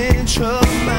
central.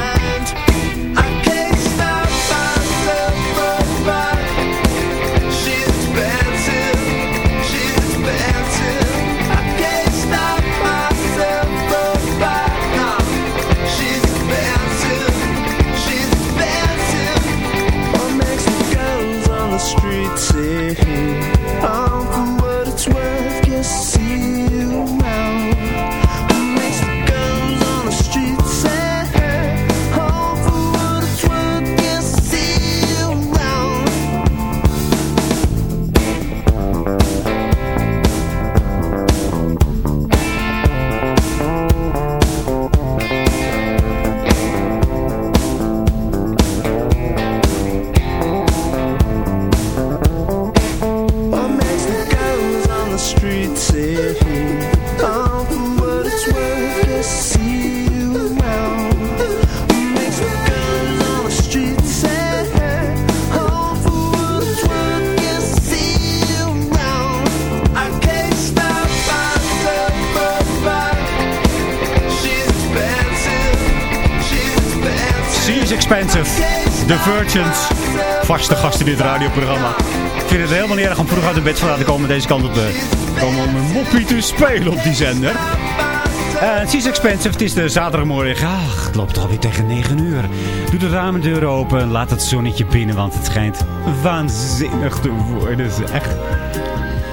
Dit radioprogramma. Ik vind het helemaal niet erg om vroeg uit de bed te komen deze kant op komen om een moppie te spelen op die zender. Uh, She's Expensive, het is de zaterdagmorgen. Ach, het loopt toch alweer tegen 9 uur. Doe de ramendeur open, laat het zonnetje binnen, want het schijnt waanzinnig te worden. Echt.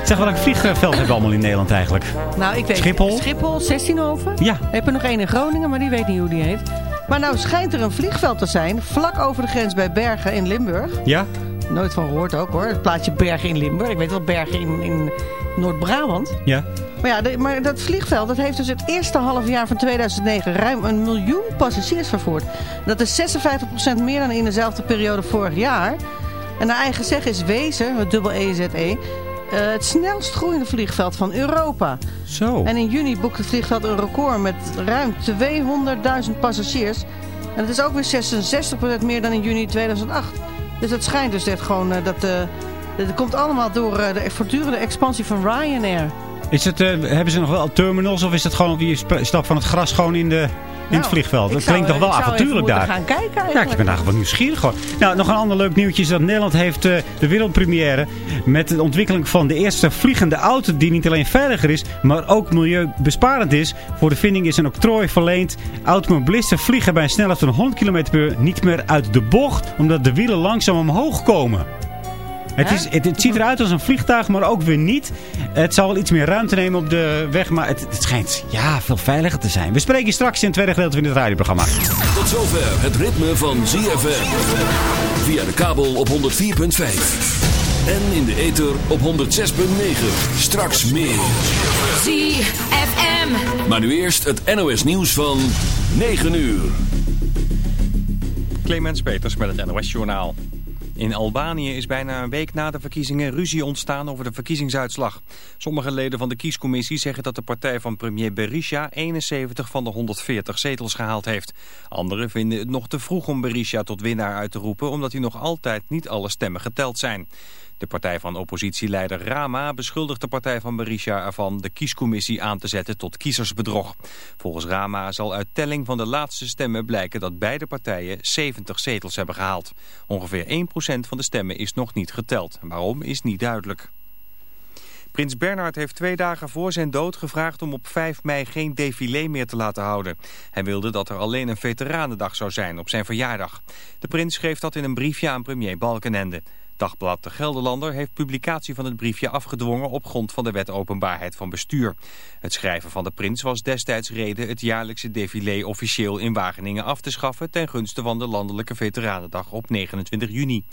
Zeg, welk vliegveld hebben we allemaal in Nederland eigenlijk? Nou, ik weet Schiphol? Schiphol, 16hoven. Ja. Ik heb er nog één in Groningen, maar die weet niet hoe die heet. Maar nou schijnt er een vliegveld te zijn, vlak over de grens bij Bergen in Limburg. Ja? Nooit van gehoord ook hoor, het plaatsje Bergen in Limburg. Ik weet wel Bergen in, in Noord-Brabant. Ja. Maar ja, de- maar dat vliegveld dat heeft dus het eerste half jaar van 2009 ruim een miljoen passagiers vervoerd. Dat is 56% meer dan in dezelfde periode vorig jaar. En naar eigen zeggen is Wezen, het dubbel EZE, eh, het snelst groeiende vliegveld van Europa. Zo. En in juni boekte het vliegveld een record met ruim 200.000 passagiers. En dat is ook weer 66% meer dan in juni 2008. Dus het schijnt dus echt gewoon eh, dat... eh dat komt allemaal door eh, de voortdurende expansie van Ryanair. Is het, eh, hebben ze nog wel terminals of is het gewoon die stap van het gras gewoon in, de, in het Nou, vliegveld? Dat klinkt toch wel even avontuurlijk daar. gaan kijken Ja, ik ben eigenlijk wel nieuwsgierig gewoon. Nou, nog een ander leuk nieuwtje is dat Nederland heeft eh, de wereldpremière met de ontwikkeling van de eerste vliegende auto die niet alleen veiliger is, maar ook milieubesparend is. Voor de vinding is een octrooi verleend. Automobilisten vliegen bij een snelheid van 100 km per uur niet meer uit de bocht, omdat de wielen langzaam omhoog komen. Het, is, het, het ziet eruit als een vliegtuig, maar ook weer niet. Het zal wel iets meer ruimte nemen op de weg, maar het, het schijnt ja, veel veiliger te zijn. We spreken je straks in het tweede gedeelte van dit radioprogramma. Tot zover het ritme van ZFM. Via de kabel op 104.5. En in de ether op 106.9. Straks meer. ZFM. Maar nu eerst het NOS nieuws van 9 uur. Clemens Peters met het NOS Journaal. In Albanië is bijna een week na de verkiezingen ruzie ontstaan over de verkiezingsuitslag. Sommige leden van de kiescommissie zeggen dat de partij van premier Berisha 71 van de 140 zetels gehaald heeft. Anderen vinden het nog te vroeg om Berisha tot winnaar uit te roepen omdat hij nog altijd niet alle stemmen geteld zijn. De partij van oppositieleider Rama beschuldigt de partij van Berisha ervan de kiescommissie aan te zetten tot kiezersbedrog. Volgens Rama zal uit telling van de laatste stemmen blijken dat beide partijen 70 zetels hebben gehaald. Ongeveer 1% van de stemmen is nog niet geteld. Waarom is niet duidelijk. Prins Bernhard heeft twee dagen voor zijn dood gevraagd om op 5 mei geen défilé meer te laten houden. Hij wilde dat er alleen een veteranendag zou zijn op zijn verjaardag. De prins schreef dat in een briefje aan premier Balkenende. Dagblad De Gelderlander heeft publicatie van het briefje afgedwongen op grond van de wet openbaarheid van bestuur. Het schrijven van de prins was destijds reden het jaarlijkse défilé officieel in Wageningen af te schaffen ten gunste van de landelijke veteranendag op 29 juni.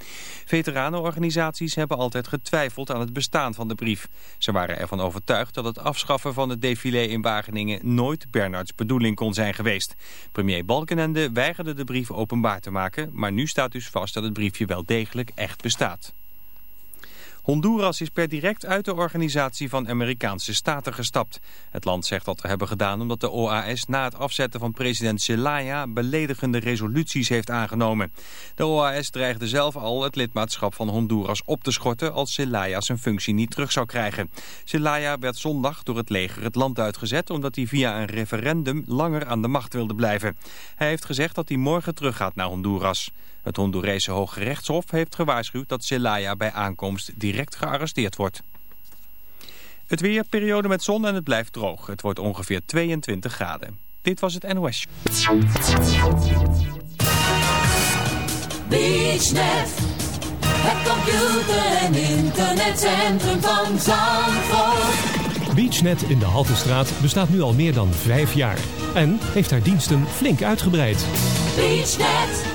Veteranenorganisaties hebben altijd getwijfeld aan het bestaan van de brief. Ze waren ervan overtuigd dat het afschaffen van het défilé in Wageningen nooit Bernards bedoeling kon zijn geweest. Premier Balkenende weigerde de brief openbaar te maken, maar nu staat dus vast dat het briefje wel degelijk echt bestaat. Honduras is per direct uit de organisatie van Amerikaanse staten gestapt. Het land zegt dat te hebben gedaan omdat de OAS na het afzetten van president Zelaya beledigende resoluties heeft aangenomen. De OAS dreigde zelf al het lidmaatschap van Honduras op te schorten als Zelaya zijn functie niet terug zou krijgen. Zelaya werd zondag door het leger het land uitgezet omdat hij via een referendum langer aan de macht wilde blijven. Hij heeft gezegd dat hij morgen teruggaat naar Honduras. Het Hondurese Hoge Rechtshof heeft gewaarschuwd dat Zelaya bij aankomst direct gearresteerd wordt. Het weer, periode met zon en het blijft droog. Het wordt ongeveer 22 graden. Dit was het NOS. BeachNet, het computer- en internetcentrum van Zandvoort. BeachNet in de Haltestraat bestaat nu al meer dan vijf jaar. En heeft haar diensten flink uitgebreid. BeachNet,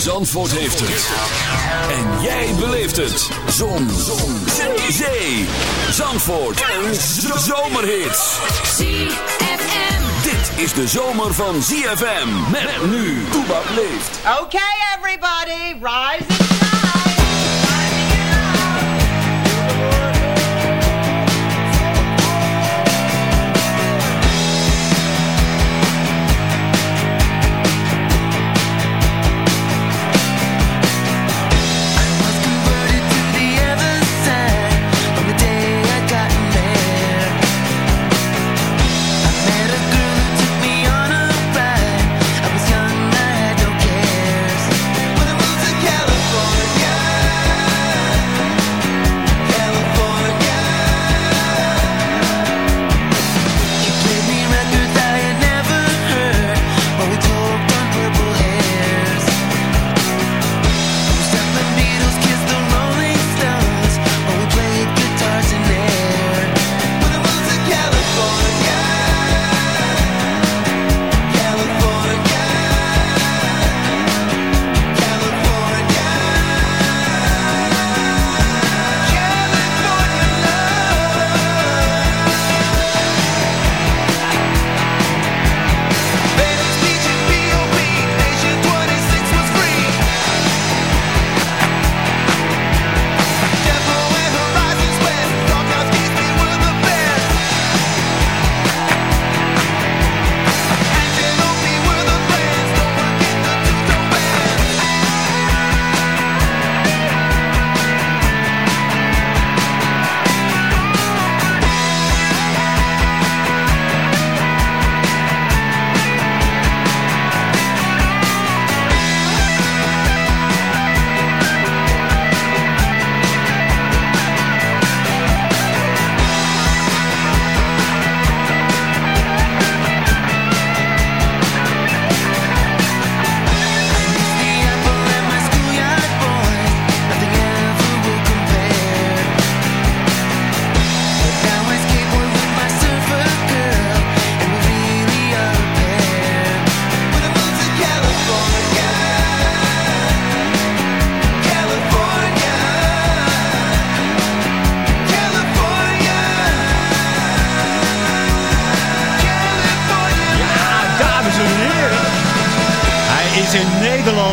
Zandvoort heeft het. En jij beleeft het. Zon. Zon. Zee. Zee. Zandvoort. Een zomerhit. ZFM. Dit is de zomer van ZFM. Met nu. Toebak leeft. Okay, everybody, rise and shine.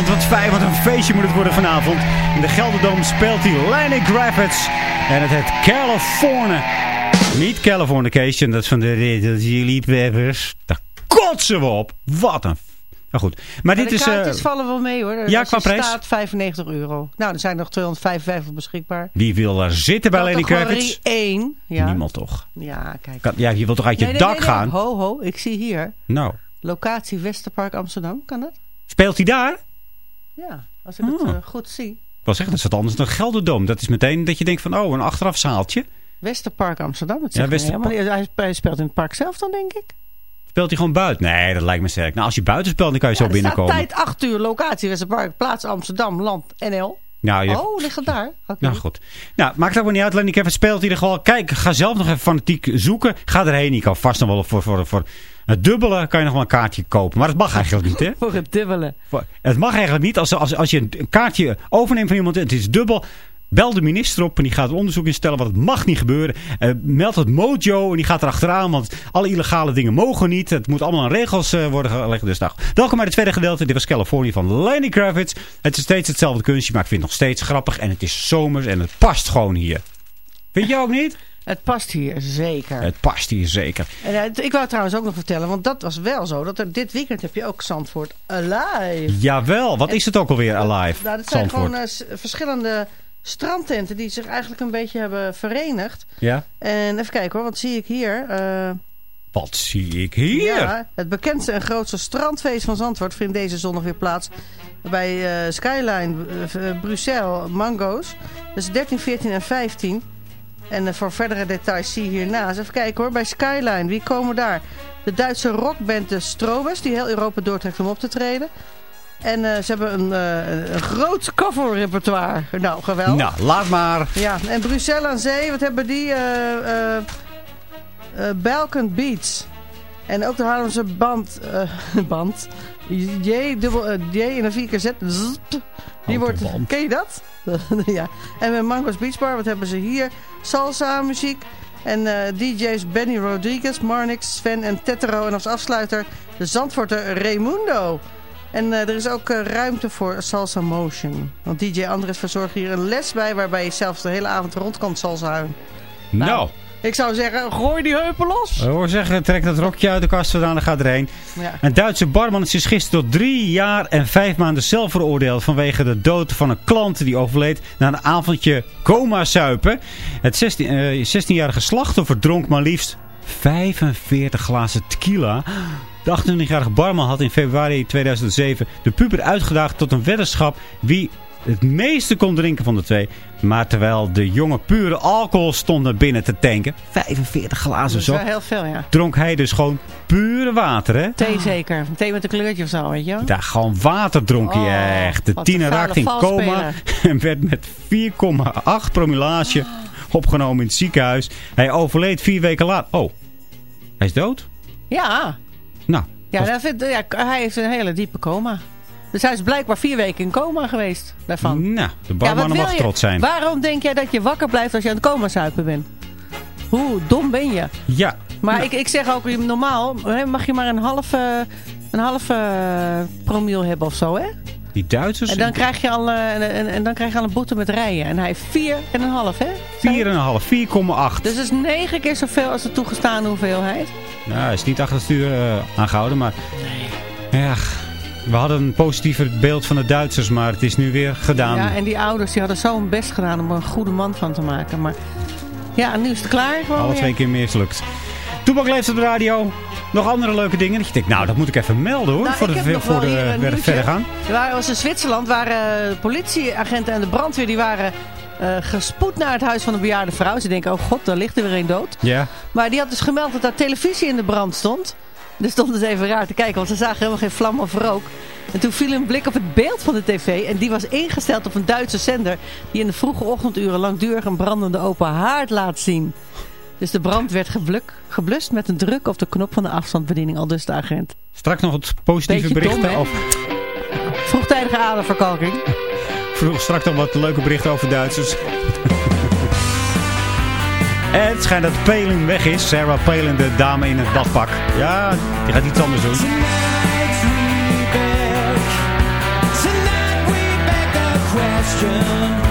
Wat fijn, wat een feestje moet het worden vanavond. In de Gelderdoom speelt hij Lenny Kravitz. En het heet California. Niet Californication, dat is van de Chili Peppers. Daar kotsen we op. Wat een... Nou goed. Maar, Maar dit de is... kaartjes eh, vallen wel mee hoor. ja, Als qua prijs? staat 95 euro. Nou, er zijn nog 255 beschikbaar. wie wil er zitten bij Categorie Kravitz? 1. Ja. Niemand toch? Ja, kijk. Kan- ja, je wilt toch uit je Nee, dak nee. gaan? Ho, ho. Ik zie hier. Nou. Locatie Westerpark Amsterdam. Kan dat? Speelt hij daar? Ja, als ik het Ah. eh, goed zie. Ik wil zeggen, dat is wat anders dan Gelderdoom. Dat is meteen dat je denkt van, oh, een achterafzaaltje. Westerpark Amsterdam. Dat Ja, Westerpark. hij, hij speelt in het park zelf dan, denk ik. Speelt hij gewoon buiten? Nee, dat lijkt me sterk. Nou, als je buiten speelt, dan kan je zo Ja, binnenkomen. tijd 8 uur. Locatie Westerpark. Plaats Amsterdam. Land NL. Nou, je... Oh, ligt het daar? Nou goed. Nou, maakt het ook niet uit. Lenny Kravitz speelt in ieder geval. Kijk, ga zelf nog even fanatiek zoeken. Ga erheen. Ik kan vast nog wel voor, voor, voor het dubbele kan je nog wel een kaartje kopen. Maar dat mag eigenlijk niet, hè? Voor het dubbele. Voor- Het mag eigenlijk niet. Als, als, als je een kaartje overneemt van iemand en het is dubbel... Bel de minister op en die gaat een onderzoek instellen, want het mag niet gebeuren. Eh, meld het Mojo en die gaat erachteraan, want alle illegale dingen mogen niet. Het moet allemaal aan regels eh, worden gelegd. Dus nou, welkom bij het tweede gedeelte. Dit was California van Lenny Kravitz. Het is steeds hetzelfde kunstje, maar ik vind het nog steeds grappig. En het is zomers en het past gewoon hier. Vind je ook niet? Het past hier, zeker. Het past hier zeker. En, eh, ik wou trouwens ook nog vertellen, want dat was wel zo. Dat er dit weekend heb je ook Zandvoort Alive. Jawel, wat is het ook alweer alive? Nou, dat zijn Zandvoort. gewoon eh, verschillende strandtenten die zich eigenlijk een beetje hebben verenigd. Ja? En even kijken hoor, wat zie ik hier? Eh, Wat zie ik hier? Ja, het bekendste en grootste strandfeest van Zandvoort vindt deze zondag weer plaats bij Skyline Bruxelles Mango's. Dus 13, 14 en 15. En eh, voor verdere details zie je hiernaast. Even kijken hoor, bij Skyline, wie komen daar? De Duitse rockband de Strobers, die heel Europa doortrekt om op te treden. En eh, ze hebben een, eh, een- groot coverrepertoire. Nou, geweldig. Nou, laat maar. Ja, en Bruxelles aan zee, wat hebben die? Balkan Beats. En ook de Haarlemse band, eh, band J, dubbel, eh, J en een 4 keer Z. zzzt. Die wordt, ken je dat? ja. En met Mango's Beach Bar, wat hebben ze hier? Salsa muziek. En eh, DJ's Benny Rodriguez, Marnix, Sven en Tetero. En als afsluiter de Zandvoorter Raimundo. En er is ook ruimte voor Salsa Motion. Want DJ Andres verzorgt hier een les bij... waarbij je zelfs de hele avond rond kan salsa Nou. Ik zou zeggen, gooi die heupen los. Ik hoor zeggen, trek dat rokje uit de kast vandaan en ga erheen. Ja. Een Duitse barman is gisteren tot drie jaar en vijf maanden zelf veroordeeld vanwege de dood van een klant die overleed na een avondje coma suipen. Het 16, eh, 16-jarige slachtoffer dronk maar liefst 45 glazen tequila. De 28-jarige barman had in februari 2007 de puber uitgedaagd tot een weddenschap wie het meeste kon drinken van de twee. Maar terwijl de jongen pure alcohol stond naar binnen te tanken, 45 glazen zo, heel veel, ja. dronk hij dus gewoon pure water, hè? Thee zeker. Thee met een kleurtje of zo, weet je wel. Daar gewoon water dronk hij Oh, echt. De tiener raakte in coma en werd met 4,8 promillage opgenomen in het ziekenhuis. Hij overleed vier weken later. Oh, hij is dood? Ja. Nou, Ja, dat vindt, ja, hij heeft een hele diepe coma. Dus hij is blijkbaar vier weken in coma geweest daarvan. nou de Ja, barman wil mag trots zijn. Waarom denk jij dat je wakker blijft als je aan het coma suipen bent? Hoe dom ben je? Ja. Maar Nou, ik, ik zeg ook, normaal mag je maar een half, eh, een half eh, promiel hebben of zo, hè? die Duitsers, En dan krijg je al, eh, en, en, en dan krijg je al een boete met rijden. En hij heeft vier en een half, hè? 4,5, 4,8. Dus dat is negen keer zoveel als de toegestane hoeveelheid. Nou, hij is niet achter het stuur eh, aangehouden, maar... Ja, we hadden een positiever beeld van de Duitsers, maar het is nu weer gedaan. Ja, en die ouders die hadden zo hun best gedaan om er een goede man van te maken. Maar ja, nu is het klaar gewoon Alle twee keer mislukt. Toebak leeft op de radio. Nog andere leuke dingen. Dat je denkt, nou, dat moet ik even melden hoor. Nou, voor de, voor de, verder gaan. Er waren, was in Zwitserland waren eh, politieagenten en de brandweer die waren eh, gespoed naar het huis van een bejaarde vrouw. Ze denken, oh god, daar ligt er weer een dood. Ja. Maar die had dus gemeld dat daar televisie in de brand stond. Dus stond het even raar te kijken, want ze zagen helemaal geen vlam of rook. En toen viel een blik op het beeld van de tv. En die was ingesteld op een Duitse zender. Die in de vroege ochtenduren langdurig een brandende open haard laat zien. Dus de brand werd gebluk, geblust met een druk op de knop van de afstandsbediening. Al dus de agent. Straks nog het positieve Beetje berichten. over, Vroegtijdige aderverkalking. vroeg straks nog wat leuke berichten over Duitsers. En het schijnt dat Palin weg is. Sarah Palin, de dame in het badpak. Ja, die gaat iets anders doen. Tonight we question.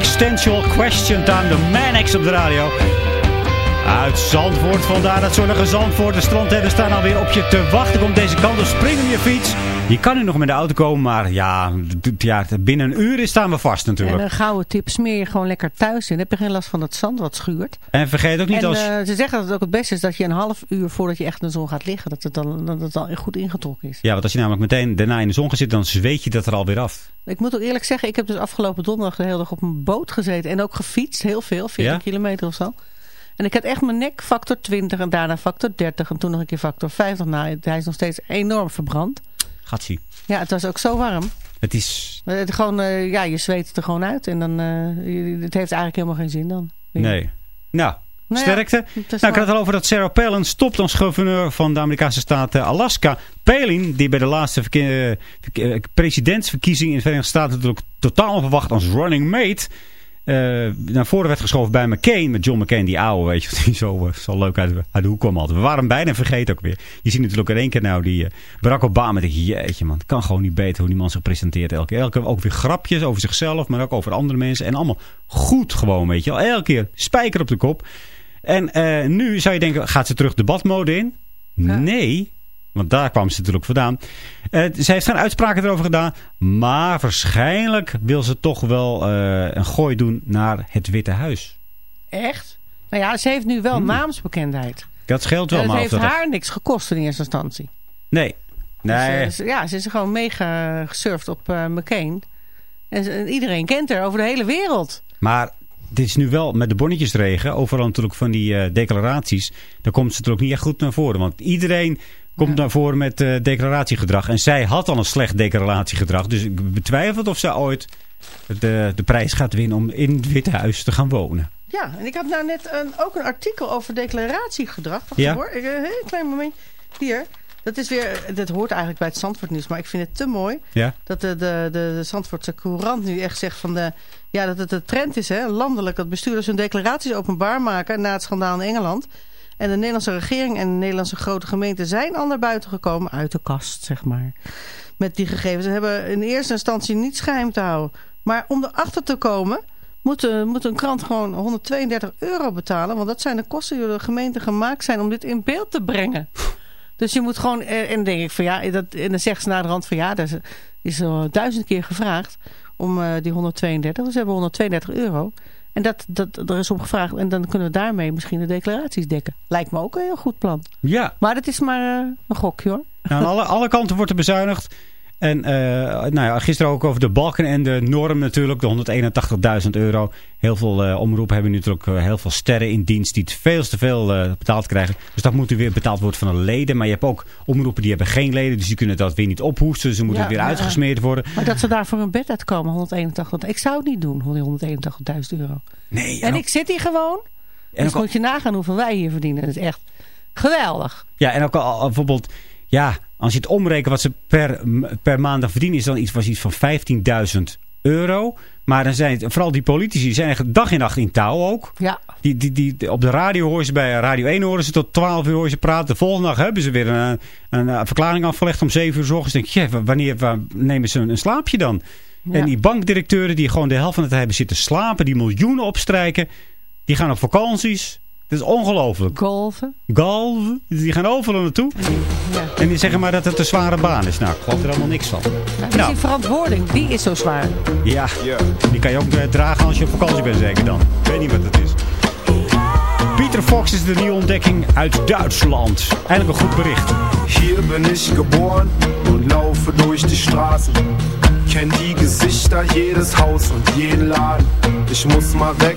Existential Question Time, de Manex op de radio. Uit Zandvoort, vandaar dat zonnige Zandvoort. De strandtenten staan alweer op je te wachten. Kom deze kant op, spring op je fiets. Je kan nu nog met de auto komen, maar ja, ja binnen een uur staan we vast En natuurlijk. een gouden tip, smeer je gewoon lekker thuis in. Dan heb je geen last van het zand wat schuurt. En vergeet ook niet en als... eh, ze zeggen dat het ook het beste is dat je een half uur voordat je echt in de zon gaat liggen, dat het dan, dat het goed ingetrokken is. Ja, want als je namelijk meteen daarna in de zon gaat zitten, dan zweet je dat er alweer af. Ik moet ook eerlijk zeggen, ik heb dus afgelopen donderdag de hele dag op een boot gezeten. En ook gefietst, heel veel, 40 Ja? kilometer of zo. En ik had echt mijn nek factor 20 en daarna factor 30 en toen nog een keer factor 50. Nou, hij is nog steeds enorm verbrand. Gatsie. Ja, het was ook zo warm. Het is... Eh, Het gewoon, eh, ja, je zweet het er gewoon uit en dan, eh, het heeft eigenlijk helemaal geen zin dan. Nee. Nou, Nou sterkte. nou, ik had het al over dat Sarah Palin stopt als gouverneur van de Amerikaanse staat Alaska. Palin, die bij de laatste presidentsverkiezing in de Verenigde Staten natuurlijk totaal onverwacht als running mate naar voren werd geschoven bij McCain. Met John McCain, die oude, weet je, die zo, eh, zo leuk uit, uit de hoek kwam altijd. We waren hem bijna vergeten ook weer. Je ziet natuurlijk in één keer nou die eh, Barack Obama. denk je, jeetje man, het kan gewoon niet beter hoe die man zich presenteert. Elke keer, elke keer ook weer grapjes over zichzelf, maar ook over andere mensen. En allemaal goed gewoon, weet je wel. Elke keer spijker op de kop. En eh, nu zou je denken, gaat ze terug debatmode in? Nee, want daar kwam ze natuurlijk vandaan. Eh, ze heeft geen uitspraken erover gedaan. Maar waarschijnlijk wil ze toch wel eh, een gooi doen naar het Witte Huis. Echt? Nou ja, ze heeft nu wel naamsbekendheid. Dat scheelt wel. en het maar of heeft dat haar niks gekost in eerste instantie. Nee. Nee. Dus, eh, ja, ze is gewoon mega gesurfd op McCain. En, iedereen kent haar over de hele wereld. Maar dit is nu wel met de bonnetjesregen. Overal natuurlijk van die declaraties. Daar komt ze natuurlijk niet echt goed naar voren. Want iedereen komt naar voren met eh, declaratiegedrag. En zij had al een slecht declaratiegedrag. Dus ik betwijfel of zij ooit de, de prijs gaat winnen om in het Witte Huis te gaan wonen. Ja, en ik had nou net een, ook een artikel over declaratiegedrag. Wacht Ja. hoor, ik, een heel klein moment. Hier, dat is weer, dat hoort eigenlijk bij het Zandvoortnieuws, maar ik vind het te mooi. Ja? Dat de, de, de, de Zandvoortse Courant nu echt zegt van de, ja, dat het de trend is, hè, landelijk, dat bestuurders hun declaraties openbaar maken na het schandaal in Engeland. En de Nederlandse regering en de Nederlandse grote gemeenten zijn al naar buiten gekomen, uit de kast, zeg maar. Met die gegevens. Ze hebben in eerste instantie niets geheim te houden. Maar om erachter te komen, moet, eh, moet een krant gewoon 132 euro betalen. Want dat zijn de kosten die door de gemeente gemaakt zijn om dit in beeld te brengen. Dus je moet gewoon, eh, en dan denk ik van ja, dat, en dan zegt ze naar de rand van ja, dat is, al duizend keer gevraagd om eh, die 132. Dus ze hebben 132 euro. En dat, dat, er is om gevraagd en dan kunnen we daarmee misschien de declaraties dekken. Lijkt me ook een heel goed plan. Ja. Maar dat is maar eh, een gokje hoor. Nou, aan alle, alle kanten wordt er bezuinigd. En eh, nou ja, gisteren ook over de balken en de norm natuurlijk. De 181.000 euro. Heel veel eh, omroepen hebben nu natuurlijk eh, heel veel sterren in dienst die het veel te veel betaald krijgen. Dus dat moet weer betaald worden van de leden. Maar je hebt ook omroepen die hebben geen leden. Dus die kunnen dat weer niet ophoesten. Dus ze moeten Ja, weer uitgesmeerd worden. Maar dat ze daar voor een bed uitkomen, 181. Ik zou het niet doen, voor die 181.000 euro. Nee, En ook- ik zit hier gewoon. En dus al- moet je nagaan hoeveel wij hier verdienen. Dat is echt geweldig. Ja, en ook al, al bijvoorbeeld, ja, als je het omrekent wat ze per, per maandag verdienen, is dan iets, was iets van 15.000 euro. Maar dan zijn het, vooral die politici, die zijn dag en nacht in touw ook. Ja. Die, die, die, op de radio horen ze bij Radio 1 horen ze tot 12 uur horen ze praten. De volgende dag hebben ze weer een, een, een verklaring afgelegd om 7 uur 's ochtends. denk ja, wanneer waar nemen ze een, een slaapje dan? Ja. En die bankdirecteuren die gewoon de helft van de tijd hebben zitten slapen, die miljoenen opstrijken, die gaan op vakanties. Dat is ongelooflijk. Golven. Golven, die gaan overal naartoe. Ja. En die zeggen maar dat het een zware baan is. Nou, ik geloof er allemaal niks van. Dus Nou, die verantwoording, die is zo zwaar. ja, die kan je ook eh, dragen als je op vakantie bent zeker dan. Ik weet niet wat het is. Peter Fox is de nieuwe ontdekking uit Duitsland. Eigenlijk een goed bericht. Hier bin ich geboren und laufe durch die Straßen. Kenn die Gesichter, jedes Haus und jeden Laden. Ich muss mal weg,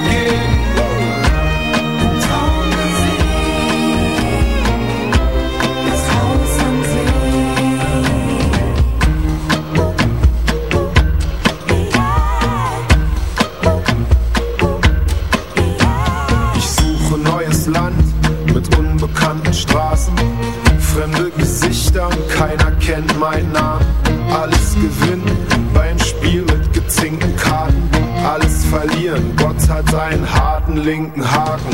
Meinen Namen. Alles gewinnen beim Spiel mit gezinkten Karten. Alles verlieren, Gott hat einen harten linken Haken.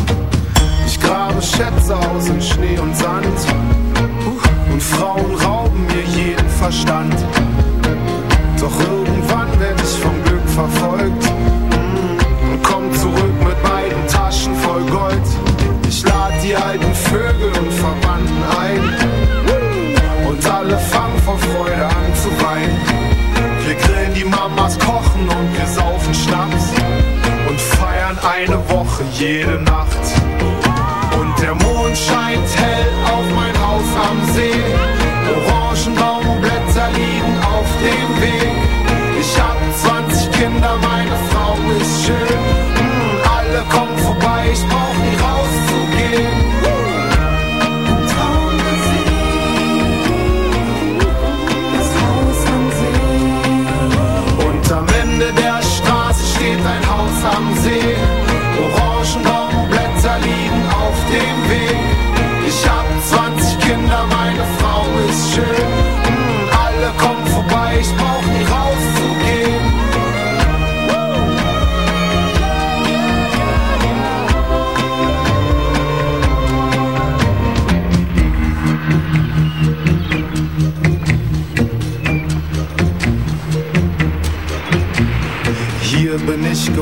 Ich grabe Schätze aus in Schnee und Sand. Und Frauen rauben mir jeden Verstand. Doch irgendwann werd ich vom Glück verfolgt mm, und komm zurück mit beiden Taschen voll Gold. Ich lad die alten Vögel und Verwandten ein eine Woche jede Nacht.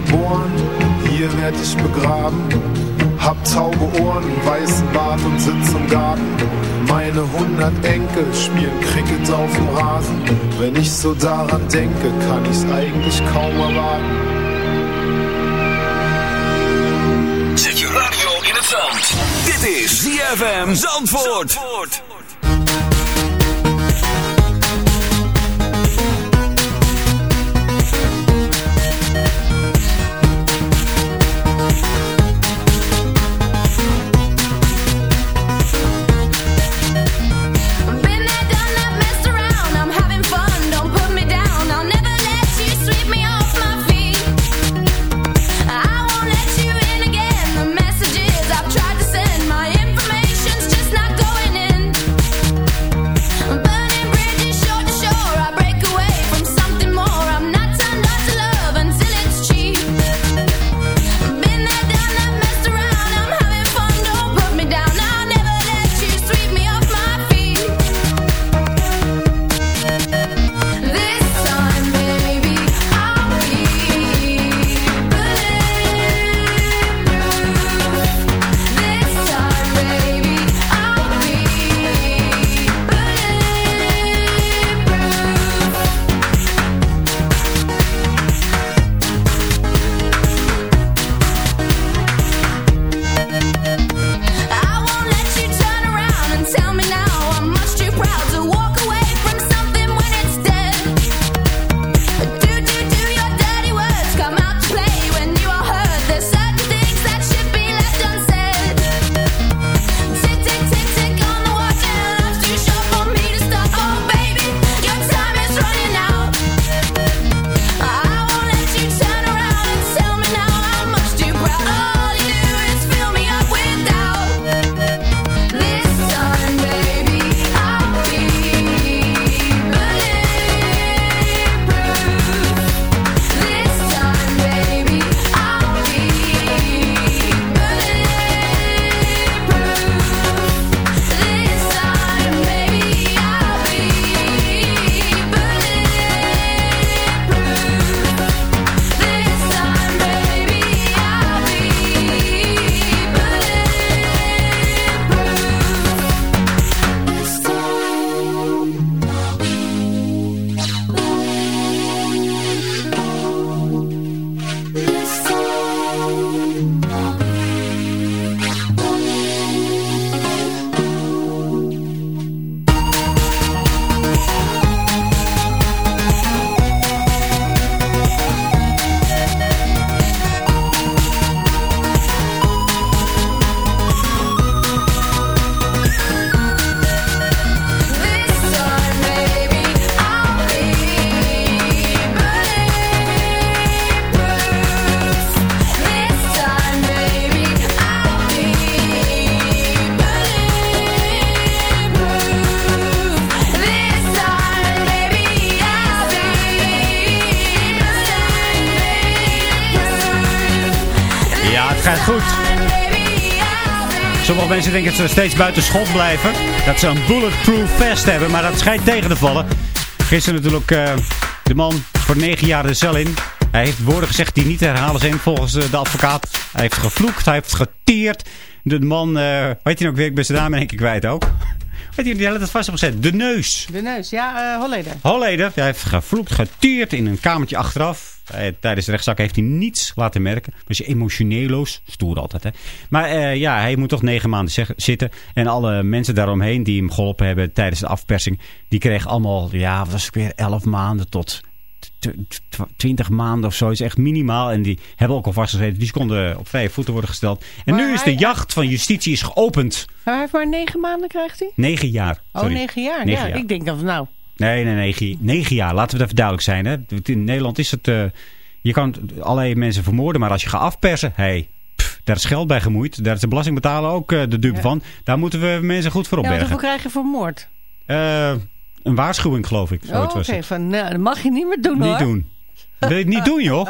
Geboren, hier werd ich begraben. Hab taube Ohren, weißen Bart und sitz im Garten. Meine hundert Enkel spielen Cricket auf dem Rasen. Wenn ich so daran denke, kann ich's eigentlich kaum erwarten. Zet je radio in het zand. Dit is ZFM Zandvoort. Been mensen denken dat ze steeds buiten schot blijven. Dat ze een bulletproof vest hebben, maar dat schijnt tegen te vallen. Gisteren natuurlijk eh, de man voor negen jaar de cel in. Hij heeft woorden gezegd die niet te herhalen zijn volgens de advocaat. Hij heeft gevloekt, hij heeft geteerd. De man, weet je nog weer, ik ben zijn naam één keer kwijt ook. Weet je, die had het vast opgezet. De neus. De neus, ja, eh Holleder. Holleder, hij heeft gevloekt, geteerd in een kamertje achteraf. Eh, tijdens de rechtszaak heeft hij niets laten merken. Was je emotioneelloos, stoer altijd hè. Maar eh, ja, hij moet toch negen maanden zitten. En alle mensen daaromheen die hem geholpen hebben tijdens de afpersing. Die kregen allemaal, ja, wat was het weer, elf maanden tot t- t- twintig maanden of zo. is echt minimaal. En die hebben ook al vastgezeten. Die konden op vrije voeten worden gesteld. En Maar nu is de jacht van justitie is geopend. Maar hij heeft maar negen maanden krijgt hij? Negen jaar. Oh, Sorry. negen jaar. Negen ja, jaar. ik denk van nou... Nee, nee, negen, negen jaar. Laten we het even duidelijk zijn. Hè. In Nederland is het... eh, je kan allerlei mensen vermoorden, maar als je gaat afpersen... Hey, pff, daar is geld bij gemoeid. Daar is de belastingbetaler ook eh, de dupe Ja. van. Daar moeten we mensen goed voor Ja, opbergen. hoeveel krijg je voor moord? Eh, een waarschuwing, geloof ik. Oh, oké. Van, nou, dat mag je niet meer doen Niet hoor. doen. Wil je het niet doen, joh?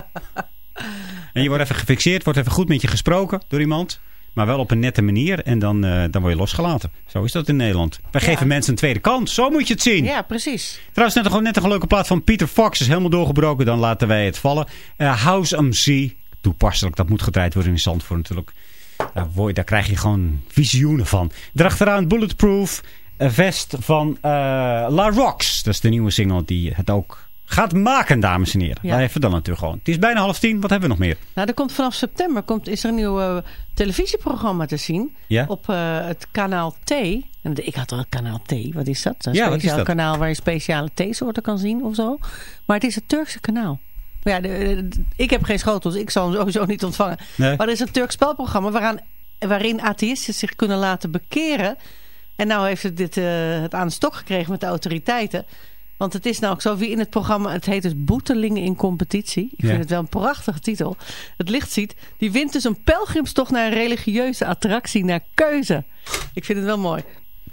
En je wordt even gefixeerd. Wordt even goed met je gesproken door iemand. Maar wel op een nette manier. En dan, eh, dan word je losgelaten. Zo is dat in Nederland. Wij Ja. geven mensen een tweede kans. Zo moet je het zien. Ja, precies. Trouwens, net, een- net een leuke plaat van Peter Fox. Is helemaal doorgebroken. Dan laten wij het vallen. Eh, House MC. Toepasselijk. Dat moet gedraaid worden in Zandvoort natuurlijk. Daar, word daar krijg je gewoon visioenen van. Daarachteraan Bulletproof. Een vest van eh, La Rox. Dat is de nieuwe single die het ook gaat maken, dames en heren. Ja. Even dan natuurlijk gewoon. Het is bijna half tien. Wat hebben we nog meer? Nou, er komt vanaf september komt, is er een nieuw eh, televisieprogramma te zien. Ja? Op eh, het kanaal T. Ik had al kanaal T. Wat is dat? Een Ja, wat is speciaal dat? kanaal waar je speciale theesoorten kan zien of zo. Maar het is het Turkse kanaal. Ja, de- de- ik heb geen schotels. Ik zal hem sowieso niet ontvangen. Nee. Maar er is een Turks spelprogramma waaraan, waarin atheïsten zich kunnen laten bekeren. En nou heeft het dit, eh, het aan de stok gekregen met de autoriteiten. Want het is nou ook zo, wie in het programma, het heet dus Boetelingen in Competitie. Ik Ja. vind het wel een prachtige titel. Het licht ziet, die wint dus een pelgrimstocht naar een religieuze attractie, naar keuze. Ik vind het wel mooi.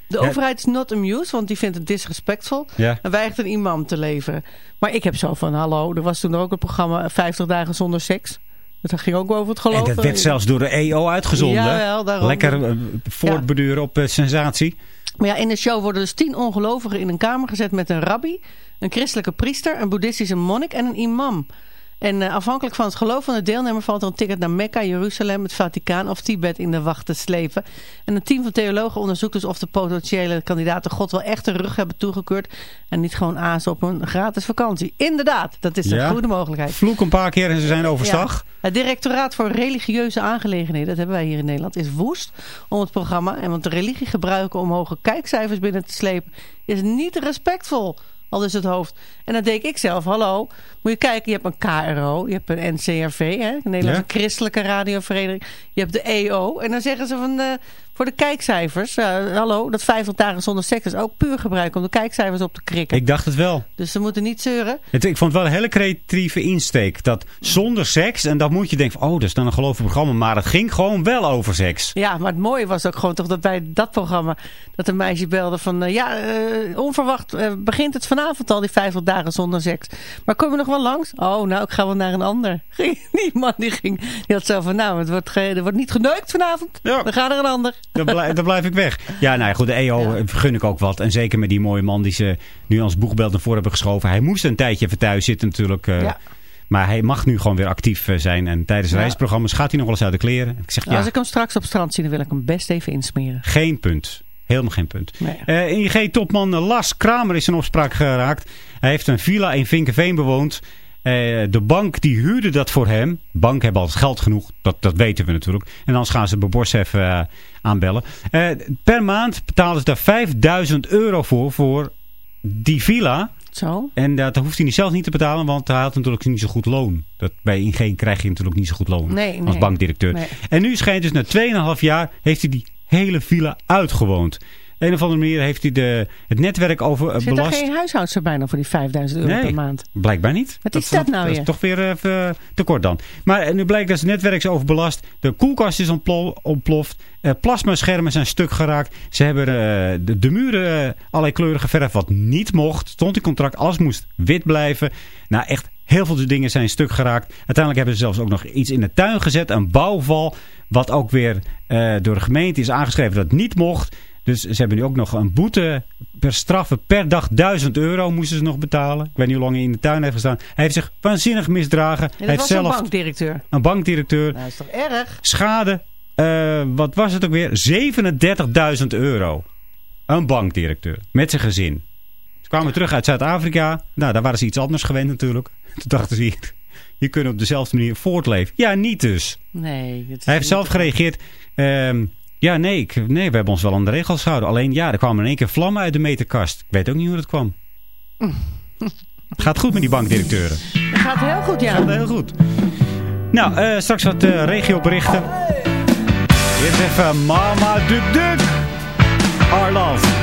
De Ja. overheid is not amused, want die vindt het disrespectvol. Ja. En weigert een imam te leveren. Maar ik heb zo van, hallo, er was toen ook een programma 50 dagen zonder seks. Dat ging ook over het geloof. En dat werd zelfs door de EO uitgezonden. Jawel, daarom. Lekker eh, voortbeduren op eh, sensatie. Maar ja, in de show worden dus tien ongelovigen in een kamer gezet met een rabbi, een christelijke priester, een boeddhistische monnik en een imam. En eh, afhankelijk van het geloof van de deelnemer valt er een ticket naar Mekka, Jeruzalem, het Vaticaan of Tibet in de wacht te slepen. En een team van theologen onderzoekt dus of de potentiële kandidaten God wel echt een rug hebben toegekeurd en niet gewoon azen op een gratis vakantie. Inderdaad, dat is een Ja. goede mogelijkheid. Vloek een paar keer en ze zijn overstag. Ja. Het directoraat voor religieuze aangelegenheden, dat hebben wij hier in Nederland, is woest om het programma. En want de religie gebruiken om hoge kijkcijfers binnen te slepen is niet respectvol. Al is het hoofd. En dan denk ik zelf, hallo, moet je kijken, je hebt een KRO, je hebt een NCRV, hè, een Nederlandse Christelijke Radiovereniging. Je hebt de EO. En dan zeggen ze van, eh, voor de kijkcijfers, eh, hallo, dat 50 dagen zonder seks is ook puur gebruikt om de kijkcijfers op te krikken. Ik dacht het wel. Dus ze moeten niet zeuren. Het, ik vond het wel een hele creatieve insteek. Dat zonder seks, en dan moet je denken van, oh, dat is dan een gelovig programma. Maar het ging gewoon wel over seks. Ja, maar het mooie was ook gewoon toch dat bij dat programma... dat een meisje belde van... eh, ja, eh, onverwacht begint het vanavond al, die 50 dagen zonder seks. Maar kom je nog wel langs? Oh, nou, ik ga wel naar een ander. Die man die ging... Die had zo van, nou, het wordt, er wordt niet geneukt vanavond. Ja. Dan gaat er een ander. Dan, blij- dan blijf ik weg. Ja, nou ja, goed, de EO gun ik ook wat. En zeker met die mooie man die ze nu als boegbeeld naar voren hebben geschoven. Hij moest een tijdje even thuis zitten natuurlijk. eh, Ja. Maar hij mag nu gewoon weer actief eh, zijn. En tijdens Ja. reisprogramma's gaat hij nog wel eens uit de kleren. Ik zeg, ja, Als ik hem straks op strand zie, dan wil ik hem best even insmeren. geen punt. Helemaal geen punt. Nee. Eh, ING-topman Las Kramer is in opspraak geraakt. Hij heeft een villa in Vinkenveen bewoond. Eh, de bank die huurde dat voor hem. Bank hebben altijd geld genoeg. Dat, dat weten we natuurlijk. En dan gaan ze Bebos even eh, aanbellen. Eh, per maand betalen ze daar 5000 euro voor. Voor die villa. Zo. En dat hoeft hij zelf niet te betalen. Want hij had natuurlijk niet zo goed loon. Dat, bij ING krijg je natuurlijk niet zo goed loon. Nee, als nee. bankdirecteur. Nee. En nu schijnt dus na 2,5 jaar heeft hij die hele villa uitgewoond. Een of andere manier heeft hij de, het netwerk over eh, Zit er belast. geen huishoudster bij dan voor die 5000 euro Nee. per maand? Blijkbaar niet. Wat is dat nou Dat weer? is toch weer even te kort dan. Maar eh, nu blijkt dat het netwerk is overbelast. De koelkast is ontplo- ontploft. Eh, plasmaschermen zijn stuk geraakt. Ze hebben eh, de, de muren eh, allerlei kleuren geverfd wat niet mocht. Stond in contract. Alles moest wit blijven. Nou echt Heel veel dingen zijn stuk geraakt. Uiteindelijk hebben ze zelfs ook nog iets in de tuin gezet. Een bouwval. Wat ook weer eh, door de gemeente is aangeschreven dat het niet mocht. Dus ze hebben nu ook nog een boete per straffe per dag 1000 euro moesten ze nog betalen. Ik weet niet hoe lang hij in de tuin heeft gestaan. Hij heeft zich waanzinnig misdragen. En hij heeft was zelf een bankdirecteur. een bankdirecteur. Nou, dat is toch erg? Schade, eh, wat was het ook weer? 37.000 euro. Een bankdirecteur. Met zijn gezin. Ze kwamen terug uit Zuid-Afrika. Nou, daar waren ze iets anders gewend natuurlijk. Toen dachten ze, hier, kunnen we op dezelfde manier voortleven. Ja, niet dus. Nee. Hij heeft zelf gereageerd. ehm, ja, nee, ik, nee, we hebben ons wel aan de regels gehouden. Alleen ja, er kwamen in één keer vlammen uit de meterkast. Ik weet ook niet hoe dat kwam. Het gaat goed met die bankdirecteuren. Dat gaat heel goed, ja. Gaat heel goed. Nou, eh, straks wat eh, regioberichten. Eerst even Mama Duk Duk. Our love.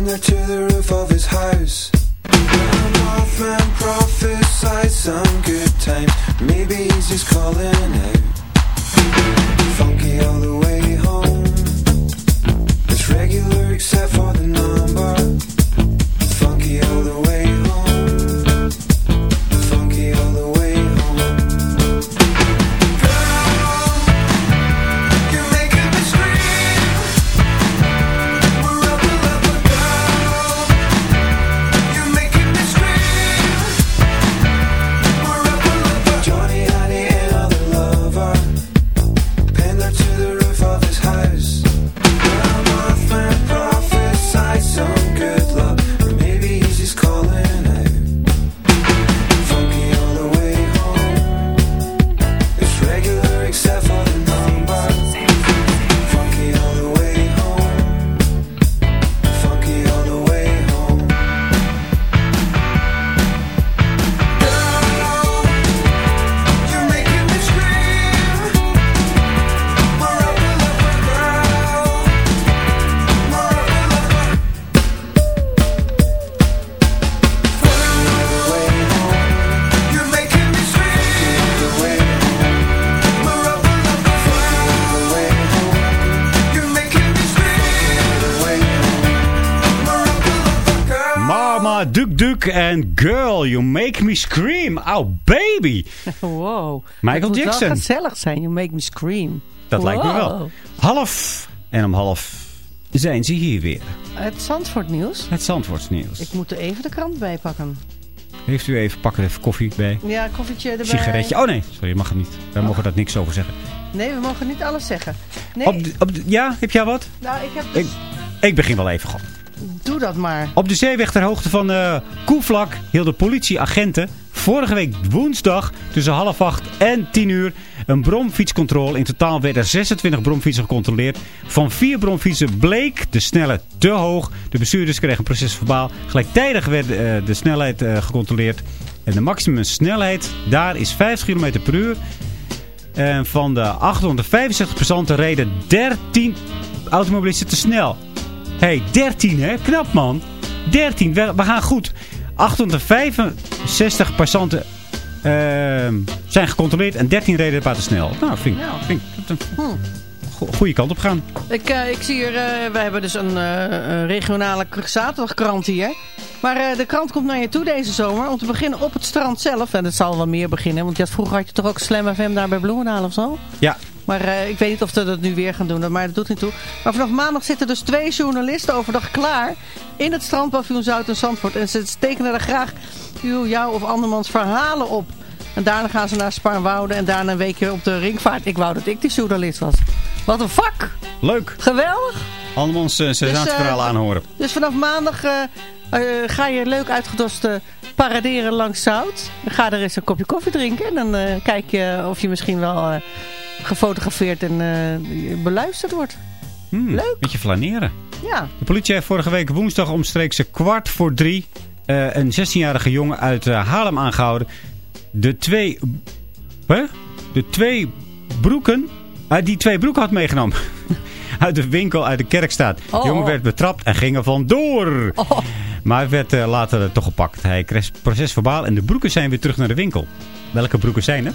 Pinned her to the roof of his house. And Mothman prophesied some good time. Maybe he's just calling out. Funky all the way home. It's regular except for the number. En Girl, You Make Me Scream. Oh, baby. Wow. Michael Het moet Jackson. wel gezellig zijn. You make me scream. Dat lijkt me wel. Half en om half zijn ze hier weer. Het Zandvoort nieuws. Het Zandvoortsnieuws. Ik moet er even de krant bij pakken. Heeft u even, pak er even koffie bij. Ja, koffietje erbij. Sigaretje. Oh nee, sorry, je mag het niet. Wij mogen daar niks over zeggen. Nee, we mogen niet alles zeggen. Nee, Op de- op de- ja, heb jij wat? nou, ik heb dus... Ik, ik begin wel even gewoon. Doe dat maar. Op de zeeweg ter hoogte van eh Koevlak hielden politieagenten vorige week woensdag tussen half acht en tien uur een bromfietscontrole. In totaal werden 26 bromfietsen gecontroleerd. Van vier bromfietsen bleek de snelheid te hoog. De bestuurders kregen een procesverbaal. Gelijktijdig werd eh, de snelheid eh, gecontroleerd. En de maximumsnelheid daar is 50 km per uur. En van de 865 passanten reden 13 automobilisten te snel. Hé, hey, 13 hè? Knap man. 13, we, we gaan goed. 865 passanten ehm, zijn gecontroleerd en 13 reden buiten snel. Nou, vind ik, vind go- goede kant op gaan. Ik, eh, ik zie hier, eh, wij hebben dus een, eh, regionale zaterdagkrant hier. Maar de krant komt naar je toe deze zomer. Om te beginnen op het strand zelf. En het zal wel meer beginnen. Want ja, vroeger had je toch ook Slam FM daar bij Bloemendaal of zo? Ja, Maar eh, ik weet niet of ze dat nu weer gaan doen. Maar dat doet niet toe. Maar vanaf maandag zitten dus twee journalisten overdag klaar. In het strandpaviljoen Zuid en Zandvoort. En ze tekenen er graag uw, jouw of andermans verhalen op. En daarna gaan ze naar Spaarnwoude. En daarna een weekje op de ringvaart. Ik wou dat ik die journalist was. Wat een vak! leuk. Geweldig! Andermans uh, aanhoren. Dus vanaf maandag ga je leuk uitgedost eh, paraderen langs Zout. Ga er eens een kopje koffie drinken. En dan eh, kijk je of je misschien wel eh, gefotografeerd en eh, beluisterd wordt. Hmm, leuk. Beetje flaneren. Ja. De politie heeft vorige week woensdag omstreeks kwart voor drie... eh, een 16-jarige jongen uit eh, Haarlem aangehouden. De twee... Hè? De twee broeken... Hij die twee broeken had meegenomen. uit de winkel uit de Kerkstraat. Oh. De jongen werd betrapt en ging er vandoor. Maar hij werd eh, later toch gepakt. Hij kreeg procesverbaal en de broeken zijn weer terug naar de winkel. Welke broeken zijn het?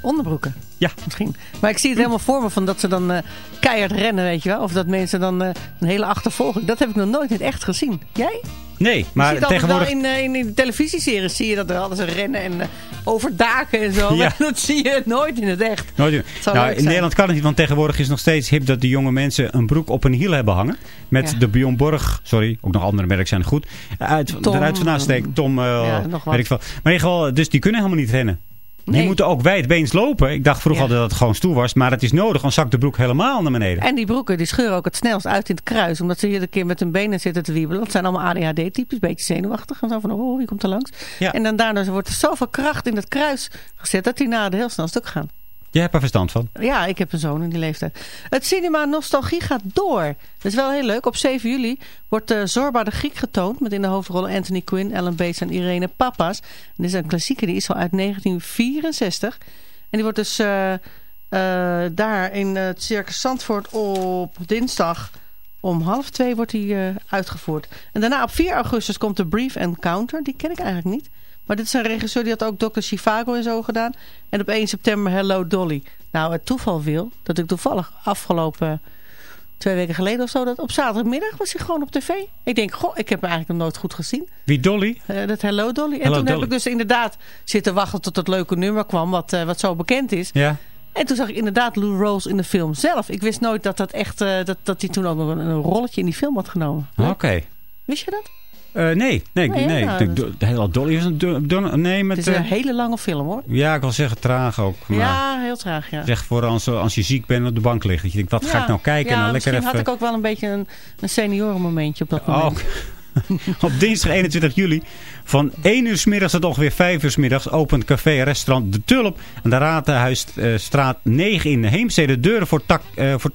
Onderbroeken. Ja. Misschien. Maar ik zie het helemaal voor me van dat ze dan eh, keihard rennen, weet je wel. Of dat mensen dan eh, een hele achtervolging. Dat heb ik nog nooit in het echt gezien. Jij? Nee, je maar ziet tegenwoordig... wel in, eh, in, die televisieseries zie je dat er altijd rennen en eh, over daken en zo. Ja. Dat zie je nooit in het echt. Nooit zou Nou, in. Nederland kan het niet, want tegenwoordig is het nog steeds hip dat de jonge mensen een broek op een hiel hebben hangen. Met Ja. de Bjorn Borg, sorry, ook nog andere merken zijn goed. Uit, Tom, eruit vandaan steken. Tom, eh, Ja, weet ik veel. Maar in ieder geval, dus die kunnen helemaal niet rennen. Die moeten ook wijdbeens lopen. Ik dacht vroeger Ja. dat het gewoon stoer was. Maar het is nodig, want zakt de broek helemaal naar beneden. En die broeken die scheuren ook het snelst uit in het kruis. Omdat ze iedere keer met hun benen zitten te wiebelen. Dat zijn allemaal ADHD-types, een beetje zenuwachtig. En zo van, oh, wie komt er langs? Ja. En dan daardoor wordt er zoveel kracht in het kruis gezet... dat die naden heel snel stuk gaan. Jij hebt er verstand van. Ja, ik heb een zoon in die leeftijd. Het cinema Nostalgie gaat door. Dat is wel heel leuk. Op 7 juli wordt uh, Zorba de Griek getoond... met in de hoofdrollen Anthony Quinn, Ellen Bates en Irene Papas. En dit is een klassieker, die is al uit 1964. En die wordt dus uh, uh, daar in het Circus Zandvoort op dinsdag... om half twee wordt die uitgevoerd. En daarna op 4 augustus komt de Brief Encounter. Die ken ik eigenlijk niet. Maar dit is een regisseur die had ook Dr. Chivago en zo gedaan. En op 1 september Hello Dolly. Nou, het toeval wil dat ik toevallig afgelopen twee weken geleden of zo... dat op zaterdagmiddag was hij gewoon op tv. Ik denk, goh, ik heb hem eigenlijk nog nooit goed gezien. Wie Dolly? Uh, dat Hello Dolly. En Hello toen Dolly. heb ik dus inderdaad zitten wachten tot het leuke nummer kwam... wat, uh, wat zo bekend is. Ja. En toen zag ik inderdaad Lou Rose in de film zelf. Ik wist nooit dat dat echt... Uh, dat, dat hij toen ook nog een, een rolletje in die film had genomen. Oké. Okay. Wist je dat? Uh, nee, nee, Nee, nee. ja, hele Dolly is een... nee, met, Het is een eh, hele lange film hoor. ja, ik wil zeggen traag ook. Maar Ja, heel traag ja. Zeg voor als, als je ziek bent op de bank ligt. Dat je denkt, wat ga ik nou kijken? Ja, en dan lekker misschien even... had ik ook wel een beetje een, een seniorenmomentje op dat moment. Oh, op dinsdag 21 juli van 1 uur s middags tot ongeveer 5 uur s middags opent café en restaurant De Tulp aan de Ratenhuisstraat 9 in Heemstede. Deuren voor, tak, uh, voor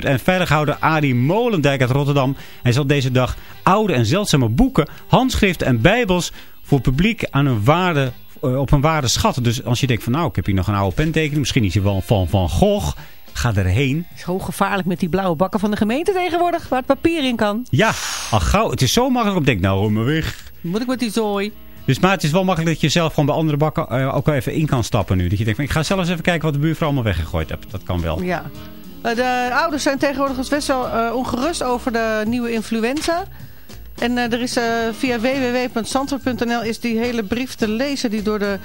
en veilighouder Arie Molendijk uit Rotterdam. Hij zal deze dag oude en zeldzame boeken, handschriften en bijbels voor publiek aan een waarde, uh, op een waarde schatten. Dus als je denkt van nou, ik heb hier nog een oude pentekening. Misschien is hij wel van Van Gogh. Ga erheen. Het is gewoon gevaarlijk met die blauwe bakken van de gemeente tegenwoordig. Waar het papier in kan. Ja, al gauw. Het is zo makkelijk om te denken, nou, hoor me weg. Moet ik met die zooi? Dus maar het is wel makkelijk dat je zelf gewoon bij andere bakken uh, ook wel even in kan stappen nu. Dat je denkt, van, ik ga zelf eens even kijken wat de buurvrouw allemaal weggegooid heeft. Dat kan wel. Ja. Uh, de ouders zijn tegenwoordig dus best wel uh, ongerust over de nieuwe influenza. En er is via www.zandvoort.nl is die hele brief te lezen die door de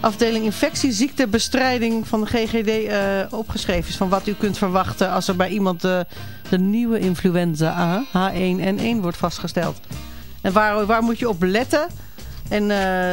afdeling infectieziektebestrijding van de GGD uh, opgeschreven is. Van wat u kunt verwachten als er bij iemand de, nieuwe influenza A, H1N1, wordt vastgesteld. En waar, waar moet je op letten? En uh,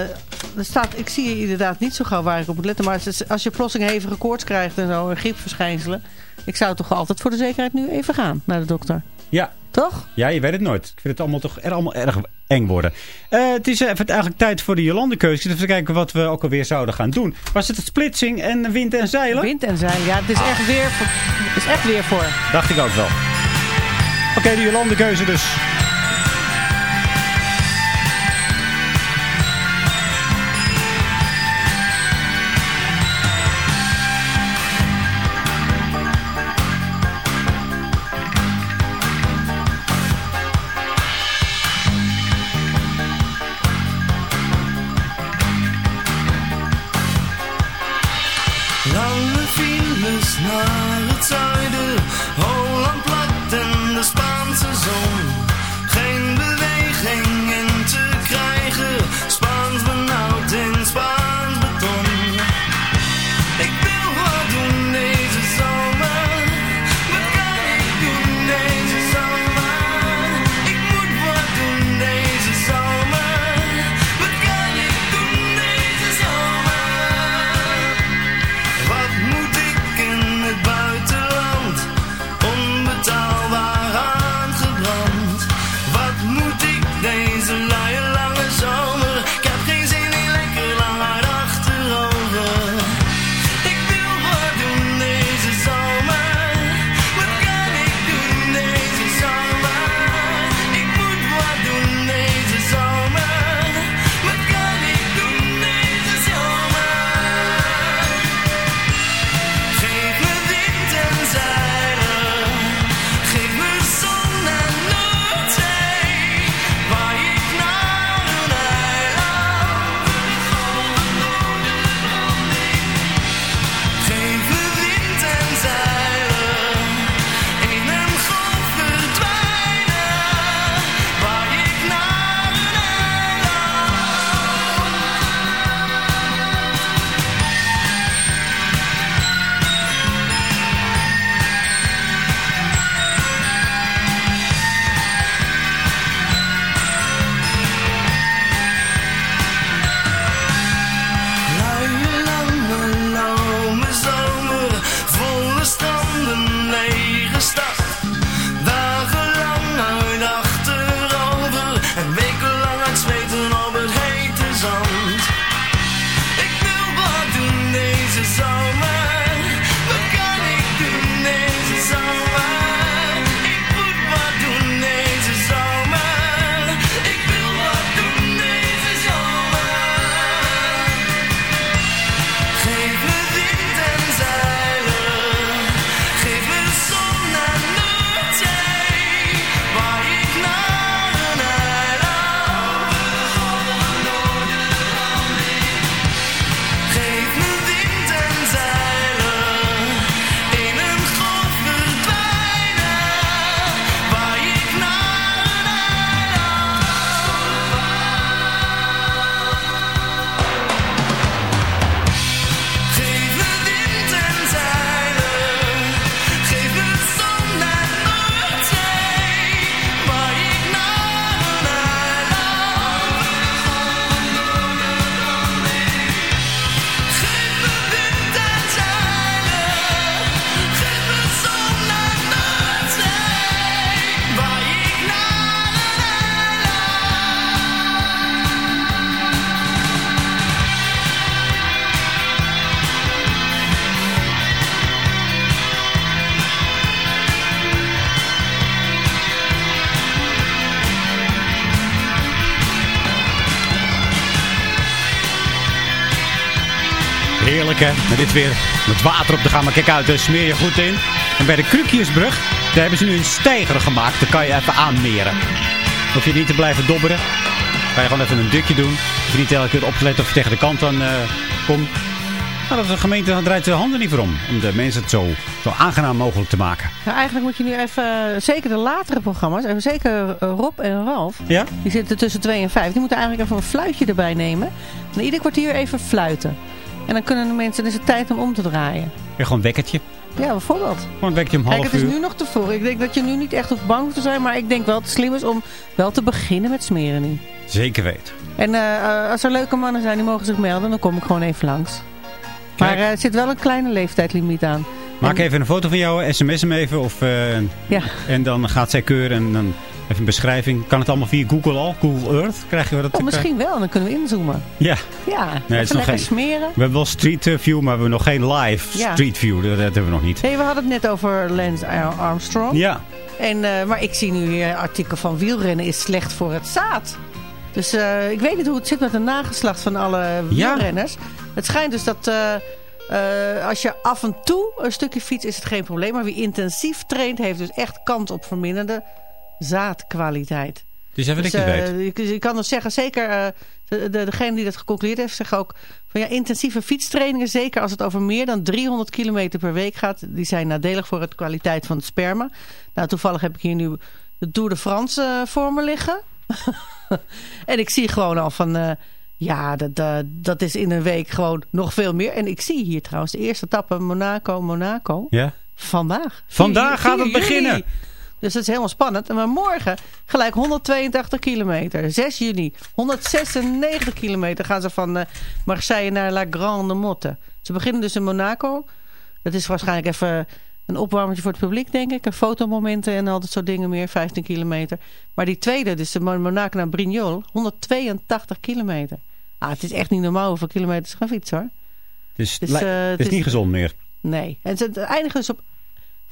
er staat, ik zie inderdaad niet zo gauw waar ik op moet letten. Maar als je plotseling hevige koorts krijgt en zo, en griepverschijnselen. Ik zou toch altijd voor de zekerheid nu even gaan naar de dokter. Ja. Toch? Ja, je weet het nooit. Ik vind het allemaal toch er allemaal erg eng worden. Uh, het is even eigenlijk tijd voor de Jolandekeuze. Even kijken wat we ook alweer zouden gaan doen. Was het het splitsing en wind en zeilen? Wind en zeilen, ja. Het is, ah. echt, weer voor, het is echt weer voor. Dacht ik ook wel. Oké, okay, de Jolandekeuze dus. Met dit weer. Met water op de gaan, maar kijk uit, daar smeer je goed in. En bij de Krukjesbrug, daar hebben ze nu een steiger gemaakt. Daar kan je even aanmeren. Hoef je niet te blijven dobberen. Kan je gewoon even een dukje doen. Hoef je niet elke keer op te letten of je tegen de kant dan eh, komt. Nou, dat de gemeente draait de handen niet voor om. Om de mensen het zo, zo aangenaam mogelijk te maken. Nou, eigenlijk moet je nu even, zeker de latere programma's, even zeker eh, Rob en Ralf, Ja? die zitten tussen 2 en 5, die moeten eigenlijk even een fluitje erbij nemen. En ieder kwartier even fluiten. En dan kunnen de mensen, dan is het tijd om om te draaien. Ja, gewoon een wekkertje. Ja, bijvoorbeeld. Gewoon een wekkertje om Kijk, half het is uur. nu nog te vroeg. Ik denk dat je nu niet echt hoeft bang hoeft te zijn, maar ik denk wel dat het slim is om wel te beginnen met smeren nu. Zeker weten. En eh, eh, als er leuke mannen zijn die mogen zich melden, dan kom ik gewoon even langs. Maar Kijk. eh, er zit wel een kleine leeftijdlimiet aan. Maak even een foto van jou, sms hem even. Of, Ja. En dan gaat zij keuren en dan even een beschrijving. Kan het allemaal via Google al? Google Earth? Krijg je dat? Oh, misschien wel, dan kunnen we inzoomen. Ja. Ja, is even nog lekker geen- smeren. We hebben wel Street eh, View, maar we hebben nog geen live Ja. Street View. Dat, dat hebben we nog niet. Hey, we hadden het net over Lance Armstrong. Ja. En, eh, maar ik zie nu hier een artikel van wielrennen is slecht voor het zaad. Dus eh, ik weet niet hoe het zit met de nageslacht van alle wielrenners. Het schijnt dus dat eh, eh, als je af en toe een stukje fiets is het geen probleem. Maar wie intensief traint heeft dus echt kans op verminderde zaadkwaliteit. Dus even Dus, eh, weet. je kan dus zeggen, zeker eh, de, de- degene die dat geconcludeerd heeft, zegt ook van ja, intensieve fietstrainingen, zeker als het over meer dan 300 kilometer per week gaat, die zijn nadelig voor de kwaliteit van het sperma. Nou, toevallig heb ik hier nu de Tour de France eh, voor me liggen. en ik zie gewoon al van, eh, ja, dat, dat, dat is in een week gewoon nog veel meer. En ik zie hier trouwens de eerste etappe Monaco, Monaco. Ja. Vandaag. Vandaag gaat het beginnen. Dus dat is helemaal spannend. Maar morgen gelijk 182 kilometer. 6 juni. 196 kilometer gaan ze van eh, Marseille naar La Grande Motte. Ze beginnen dus in Monaco. Dat is waarschijnlijk even een opwarmertje voor het publiek, denk ik. Een fotomomenten en al dat soort dingen meer. 15 kilometer. Maar die tweede, dus de Mon- Monaco naar Brignoles. 182 kilometer. Ah, het is echt niet normaal hoeveel kilometers gaan fietsen hoor. Dus Dus, li- eh, het het is is- niet gezond meer. Nee. En ze eindigen dus op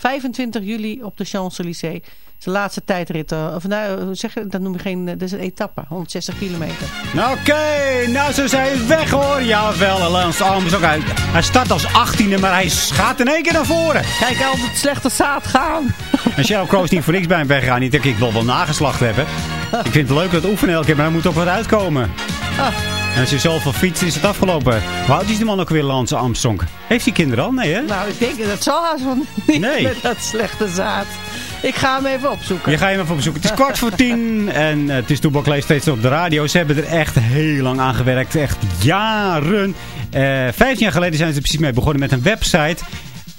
25 juli op de Champs-Élysées. Is de laatste tijdrit. eh, Of nou, zeg je, dat noem je geen... Dat is een etappe. 160 kilometer. Nou, Oké, nou zo zijn we weg hoor. Jawel, Lance Armstrong. Hij, hij start als 18e, maar hij gaat in één keer naar voren. Kijk al het slechte zaad gaan. En Sheryl Crow is niet voor niks bij hem weggegaan. Niet dat ik wil wel nageslacht hebben. Ik vind het leuk dat oefenen elke keer, maar hij moet ook wat uitkomen. En als je zoveel fietst, is het afgelopen. Hoe oud is die man ook weer, Lance Armstrong? Heeft hij kinderen al? Nee, hè? Nou, ik denk dat zal haast van niet Nee. met dat slechte zaad. Ik ga hem even opzoeken. Je gaat hem even opzoeken. Het is kwart voor tien en eh, het is Toebak steeds op de radio. Ze hebben er echt heel lang aan gewerkt. Echt jaren. Eh Vijftien jaar geleden zijn ze er precies mee begonnen met een website...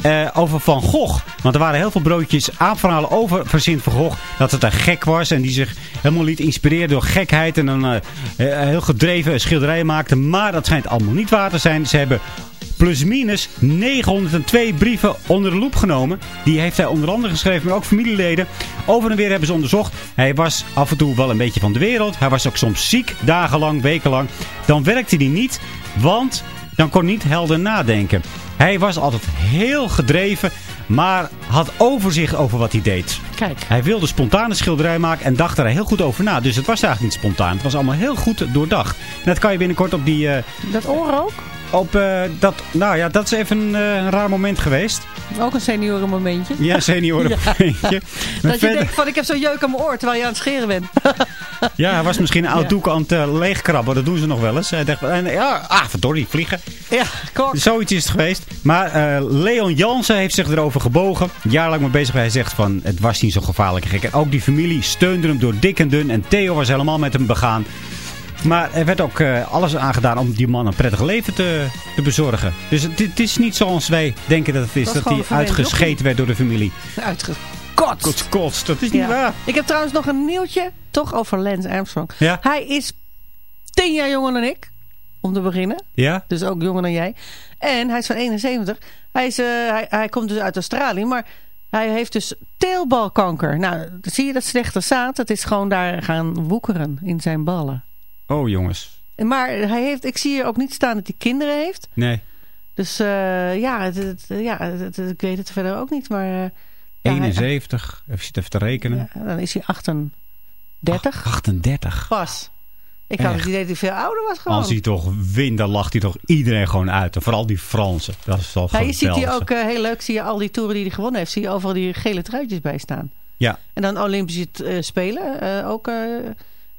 eh, over Van Gogh. Want er waren heel veel broodjes aanverhalen over Verzint van Gogh. Dat het een gek was en die zich helemaal liet inspireren door gekheid. En dan eh, eh, heel gedreven schilderijen maakte. Maar dat schijnt allemaal niet waar te zijn. Ze hebben plus minus 902 brieven onder de loep genomen. Die heeft hij onder andere geschreven, maar ook familieleden. Over en weer hebben ze onderzocht. Hij was af en toe wel een beetje van de wereld. Hij was ook soms ziek, dagenlang, wekenlang. Dan werkte hij niet, want dan kon niet helder nadenken. Hij was altijd heel gedreven, maar had overzicht over wat hij deed. Kijk. Hij wilde spontane schilderij maken en dacht er heel goed over na. Dus het was eigenlijk niet spontaan. Het was allemaal heel goed doordacht. En dat kan je binnenkort op die... eh, Dat oor ook? op, eh, dat, nou ja, dat is even een, eh, een raar moment geweest. Ook een seniorenmomentje. Ja, seniorenmomentje. Maar Dat je denkt van ik heb zo'n jeuk aan mijn oor terwijl je aan het scheren bent. Ja, hij was misschien een oud doek aan het leegkrabben. Dat doen ze nog wel eens. Hij dacht, en, ja, ah, verdorie, vliegen. Ja, kok. Zoiets is het geweest. Maar Leon Jansen heeft zich erover gebogen. Jaarlang mee bezig. Hij zegt van, het was niet zo gevaarlijk gek. En ook die familie steunde hem door dik en dun. En Theo was helemaal met hem begaan. Maar er werd ook eh, alles aangedaan om die man een prettig leven te, te bezorgen. Dus het, het is niet zoals wij denken dat het is. Dat hij uitgescheten werd door de familie. Uitgekotst. Kotst, dat is niet Ja. waar. Ik heb trouwens nog een nieuwtje, toch over Lance Armstrong. Ja. Hij is tien jaar jonger dan ik, om te beginnen. Ja? Dus ook jonger dan jij. En hij is van 71. Hij, is, eh, hij, hij komt dus uit Australië, maar hij heeft dus teelbalkanker. Nou, zie je dat slechte zaad? Het is gewoon daar gaan woekeren in zijn ballen. Oh jongens. Maar hij heeft, ik zie hier ook niet staan dat hij kinderen heeft. Nee. Dus eh, ja, het, het- ja het- ik weet het verder ook niet. Maar, eh, ja, hij- 71. Even zitten even te rekenen. ja, dan is hij 38. 38. Pas. Ik had Echt. het idee dat hij veel ouder was gewoon. Als hij toch wint, dan lacht hij toch iedereen gewoon uit. En vooral die Fransen. Dat is wel Ja, je ziet hier ook eh, heel leuk, zie je al die toeren die hij gewonnen heeft. Zie je overal die gele truitjes bij staan. Ja, En dan Olympische eh, Spelen eh, ook.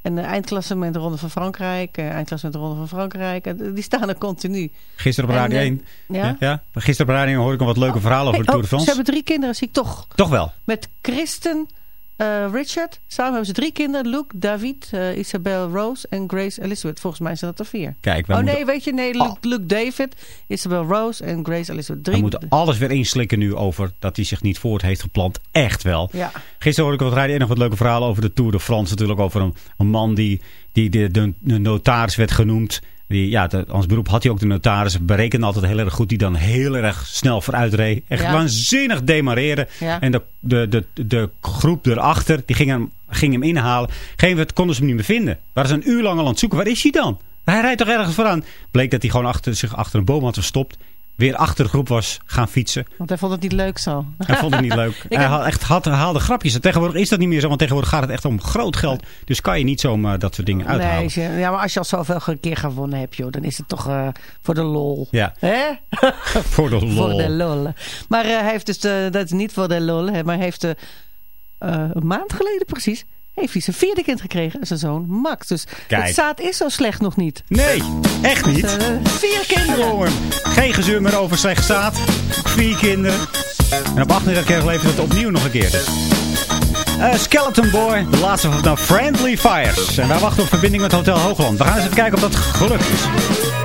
en de eindklassement de Ronde van Frankrijk. eindklassement de Ronde van Frankrijk. Die staan er continu. gisteren op Radio eh, 1. ja? Ja? Gisteren op Radio 1 hoorde ik al wat leuke verhalen over Hey, de Tour de oh, France. Ze hebben drie kinderen, zie ik toch. Toch wel. Met Kristen, eh, Richard. Samen hebben ze drie kinderen. Luke, David, eh, Isabel Rose en Grace Elizabeth. Volgens mij zijn dat er vier. Kijk, oh moeten, nee, weet je, nee, Luke, Luke David, Isabel Rose en Grace Elizabeth. Drie. moeten alles weer inslikken nu over dat hij zich niet voort heeft geplant. Echt wel. Ja. Gisteren hoorde ik op Radio 1 nog wat leuke verhalen over de Tour de France. Natuurlijk over een, een man die, die de, de, de notaris werd genoemd. Die, ja, de, als beroep had hij ook de notaris. Berekende altijd heel erg goed. Die dan heel erg snel vooruit reed. Echt Ja. waanzinnig demareren. Ja. En de, de, de, de groep erachter, die ging hem, ging hem inhalen. Geen moment konden ze hem niet meer vinden. Waren ze een uur lang al aan het zoeken. Waar is hij dan? Hij rijdt toch ergens vooraan? Bleek dat hij gewoon achter, zich achter een boom had verstopt. Weer achter de groep was gaan fietsen. Want hij vond het niet leuk zo. Hij vond het niet leuk. Hij had echt had, haalde grapjes. En tegenwoordig is dat niet meer zo. Want tegenwoordig gaat het echt om groot geld. Dus kan je niet zomaar dat soort dingen uithalen. Nee, ja, maar als je al zoveel keer gewonnen hebt, joh, dan is het toch eh, voor de lol. Ja, Hè? voor de lol. Voor de lol. Maar eh, hij heeft dus, de, dat is niet voor de lol, hè, maar hij heeft eh, eh, een maand geleden precies, heeft hij zijn vierde kind gekregen, zijn zoon Max. Dus Kijk. het zaad is zo slecht nog niet. Nee, echt niet. Eh, vier kinderen. Geen gezeur meer over slecht staat. Vier kinderen. En op 38 jaar leeft het opnieuw nog een keer. Dus. Eh, Skeleton Boy, de laatste van de Friendly Fires. En wij wachten op verbinding met Hotel Hoogland. We gaan eens even kijken of dat gelukt is.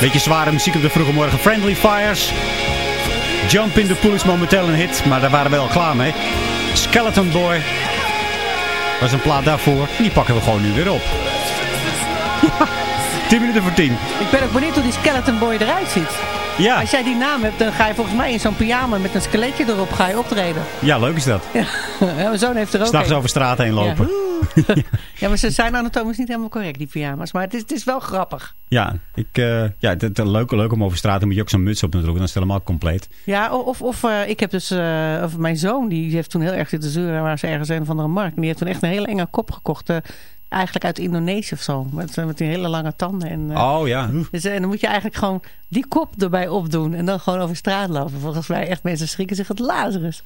Beetje zware muziek op de vroege morgen. Friendly Fires. Jump in the Pool is momenteel een hit. Maar daar waren we al klaar mee. Skeleton Boy. Was een plaat daarvoor. Die pakken we gewoon nu weer op. 10 minuten voor 10. Ik ben ook benieuwd hoe die Skeleton Boy eruit ziet. Ja, Als jij die naam hebt, dan ga je volgens mij in zo'n pyjama met een skeletje erop ga je optreden. ja leuk is dat. Ja, mijn zoon heeft er ook S'nachts over straat heen lopen. Ja. ja, maar ze zijn anatomisch niet helemaal correct, die pyjama's. Maar het is, het is wel grappig. Ja, ik, eh, ja het, het, leuk, leuk om over straat. Dan moet je ook zo'n muts op natuurlijk. Dan is het helemaal compleet. Ja, of, of eh, ik heb dus... eh, of mijn zoon, die heeft toen heel erg zitten zeuren... waar ze ergens een of andere markt. En die heeft toen echt een hele enge kop gekocht. eigenlijk uit Indonesië of zo. Met, met die hele lange tanden. En, Oh ja. Dus, en dan moet je eigenlijk gewoon die kop erbij opdoen. En dan gewoon over straat lopen. Volgens mij echt mensen schrikken zich het Lazarus.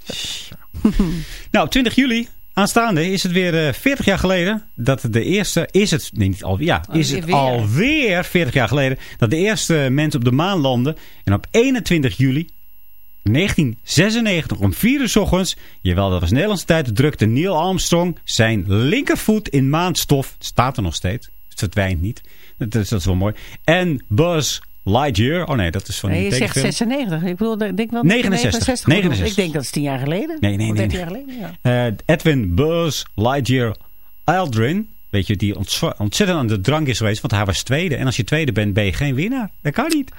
Nou, 20 juli aanstaande is het weer eh, 40 jaar geleden dat de eerste, is het, nee niet alweer, ja, is het Alweer. alweer 40 jaar geleden dat de eerste mensen op de maan landen. En op 21 juli 1996 om 4 uur 's ochtends, jawel dat was Nederlandse tijd, drukte Neil Armstrong zijn linkervoet in maanstof. Staat er nog steeds, het verdwijnt niet. Dat is, dat is wel mooi. En Buzz Lightyear, oh nee, dat is van Nee, je zegt tekenfilm. 96. Ik bedoel, ik denk wel dat je 69. 69 bedoelt. 69. Ik denk dat is 10 jaar geleden. Nee, nee, nee. 13 jaar nee. geleden, ja. Eh, Edwin Buzz Lightyear Aldrin. Weet je, die ontz- ontzettend aan de drank is geweest. Want hij was tweede. En als je tweede bent, ben je geen winnaar. Dat kan niet.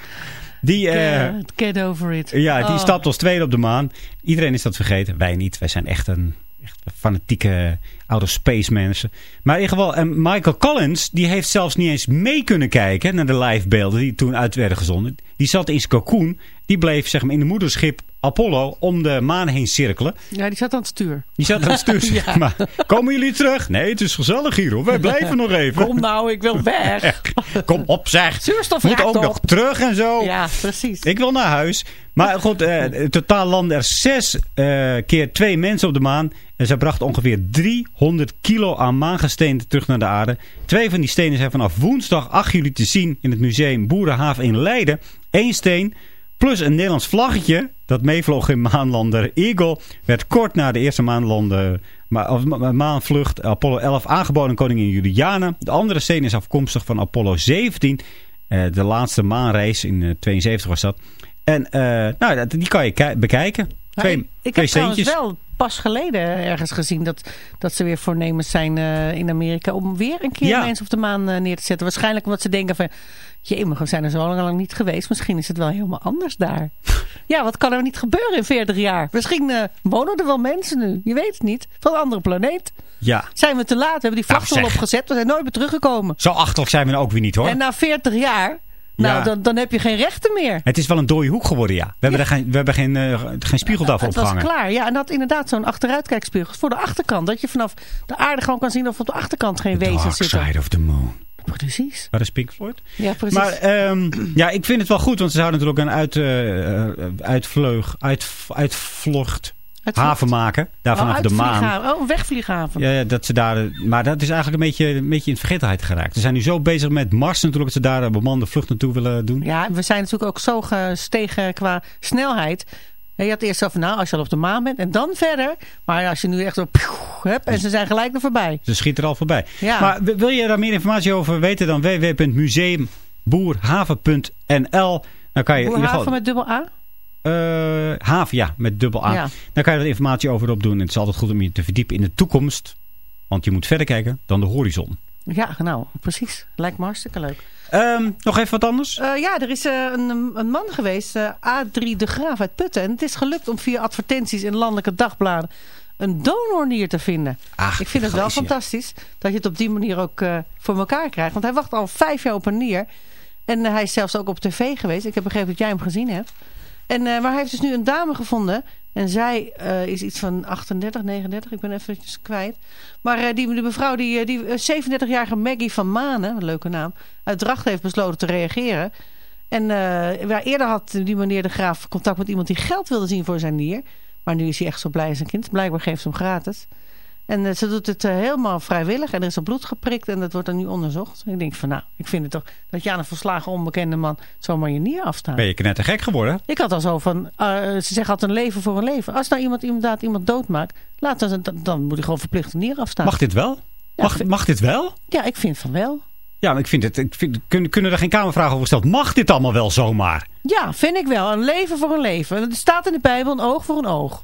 Die, Get, get over it. ja, die Oh. stapt als tweede op de maan. Iedereen is dat vergeten. Wij niet. Wij zijn echt een echt fanatieke outer space mensen. Maar in ieder geval, en Michael Collins, die heeft zelfs niet eens mee kunnen kijken naar de livebeelden die toen uit werden gezonden. Die zat in zijn cocoon. Die bleef zeg maar in de moederschip Apollo om de maan heen cirkelen. Ja, die zat aan het stuur. Die zat aan het stuur, zeg maar. Komen jullie terug? Nee, het is gezellig hier hoor. Wij blijven nog even. Kom nou, ik wil weg. Kom op zeg. Zuurstof Moet ook op. nog terug en zo. Ja, precies. Ik wil naar huis. Maar goed, eh, in totaal landen er zes eh, keer twee mensen op de maan. En zij brachten ongeveer 300 kilo aan maangesteenten terug naar de aarde. Twee van die stenen zijn vanaf woensdag 8 juli te zien in het museum Boerenhaven in Leiden. Eén steen plus een Nederlands vlaggetje dat meevloog in maanlander Eagle... werd kort na de eerste maanlander, ma of ma- maanvlucht Apollo 11 aangeboden aan koningin Juliana. De andere steen is afkomstig van Apollo 17... Eh, de laatste maanrace in eh, 72 was dat. En eh, nou, dat- die kan je ki- bekijken. Twee, Nou, ik, ik twee heb centjes. wel pas geleden ergens gezien dat, dat ze weer voornemens zijn eh, in Amerika om weer een keer Ja. mensen op de maan eh, neer te zetten. Waarschijnlijk omdat ze denken van, jee, we zijn er zo lang, lang niet geweest. Misschien is het wel helemaal anders daar. ja, wat kan er niet gebeuren in 40 jaar? Misschien eh, wonen er wel mensen nu. Je weet het niet. Van een andere planeet. Ja, Zijn we te laat? We hebben die vlag Nou, al zeg. opgezet. We zijn nooit meer teruggekomen. zo achterlijk zijn we nou ook weer niet hoor. En na 40 jaar, nou, Ja. dan, dan heb je geen rechten meer. Het is wel een dode hoek geworden, ja. We hebben er geen, we hebben geen, eh, geen spiegel daarvoor Het was opgehangen. klaar, ja. En dat inderdaad zo'n achteruitkijkspiegel voor de achterkant. Dat je vanaf de aarde gewoon kan zien of op de achterkant geen wezens Dark zitten. side of the moon. Precies. Waar is Pink Floyd? Ja, precies. Maar ehm, ja, ik vind het wel goed, want ze zouden natuurlijk een uit, uitvleug, uit, uitvlucht Uitvlucht. haven maken. Daar oh, vanaf de maan. Oh, een wegvlieghaven. Ja, dat ze daar, maar dat is eigenlijk een beetje, een beetje in vergetelheid geraakt. Ze zijn nu zo bezig met Mars natuurlijk, dat ze daar een bemande vlucht naartoe willen doen. Ja, we zijn natuurlijk ook zo gestegen qua snelheid. En je had eerst zo van, nou, als je al op de maan bent en dan verder. Maar als je nu echt zo, hebt en ze zijn gelijk er voorbij. Ze schiet er al voorbij. Ja. Maar wil je daar meer informatie over weten dan www.museumboerhaven.nl Dan kan je in ieder Boerhaven geval... met dubbel A? Eh, haven, ja, met dubbel A. Ja. Dan kan je er informatie over opdoen. En het is altijd goed om je te verdiepen in de toekomst. Want je moet verder kijken dan de horizon. Ja, nou, precies. Lijkt me hartstikke leuk. Ehm, nog even wat anders? Eh, ja, er is eh, een, een man geweest, eh, A3 de Graaf uit Putten. En het is gelukt om via advertenties in landelijke dagbladen een donornier te vinden. Ach, Ik vind het wel fantastisch dat je het op die manier ook voor elkaar krijgt. Want hij wacht al vijf jaar op een nier. En hij is zelfs ook op tv geweest. Ik heb begrepen dat jij hem gezien hebt. En, eh, maar hij heeft dus nu een dame gevonden. En zij eh, is iets van 38, 39. Ik ben even kwijt. Maar eh, die, mevrouw, die, die eh, 37-jarige Maggie van Manen, een leuke naam, uit Dracht heeft besloten te reageren. En waar eerder had die meneer de Graaf contact met iemand die geld wilde zien voor zijn nier. Maar nu is hij echt zo blij als een kind. Blijkbaar geeft ze hem gratis. En eh, ze doet het eh, helemaal vrijwillig. En er is op bloed geprikt en dat wordt dan nu onderzocht. Ik denk van nou, ik vind het toch dat je aan een verslagen onbekende man zomaar je nier afstaat. Ben je knettergek geworden? Ik had al zo van, eh, ze zeggen altijd een leven voor een leven. Als nou iemand inderdaad iemand doodmaakt, laat dan, dan, dan moet hij gewoon verplicht een nier afstaan. Mag dit wel? Ja, Mag, mag dit wel? Ja, ik vind van wel. Ja, maar ik vind het. Ik vind, kunnen, kunnen er geen kamervragen over gesteld? Mag dit allemaal wel zomaar? Ja, vind ik wel. Een leven voor een leven. Het staat in de Bijbel, een oog voor een oog.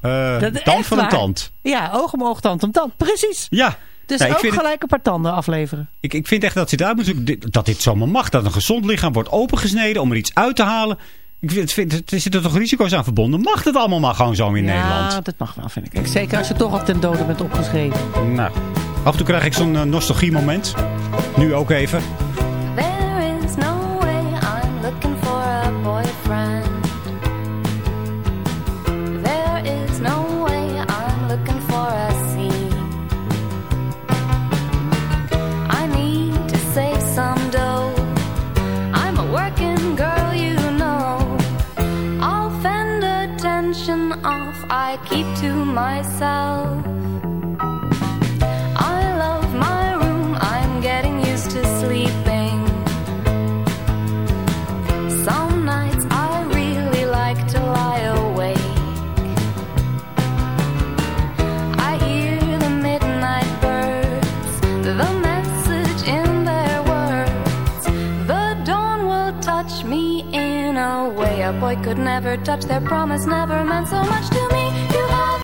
Eh Dat tand voor een tand. Ja, oog om oog, tand om tand. Precies. Ja. Dus Nee, ook het- gelijk een paar tanden afleveren. ik, ik vind echt dat ze daar dit- dat dit zomaar mag. Dat een gezond lichaam wordt opengesneden om er iets uit te halen. Ik vind, vind, er zitten toch risico's aan verbonden? Mag het allemaal maar gewoon zo in ja, Nederland? dat mag wel, vind ik. Zeker als je toch al ten dode bent opgeschreven. Nou, Af en toe krijg ik zo'n eh, nostalgie moment. Nu ook even. I keep to myself. I love my room, I'm getting used to sleeping. Some nights I really like to lie awake. I hear the midnight birds, the message in their words. The dawn will touch me in a way a boy could never touch. Their promise never meant so much to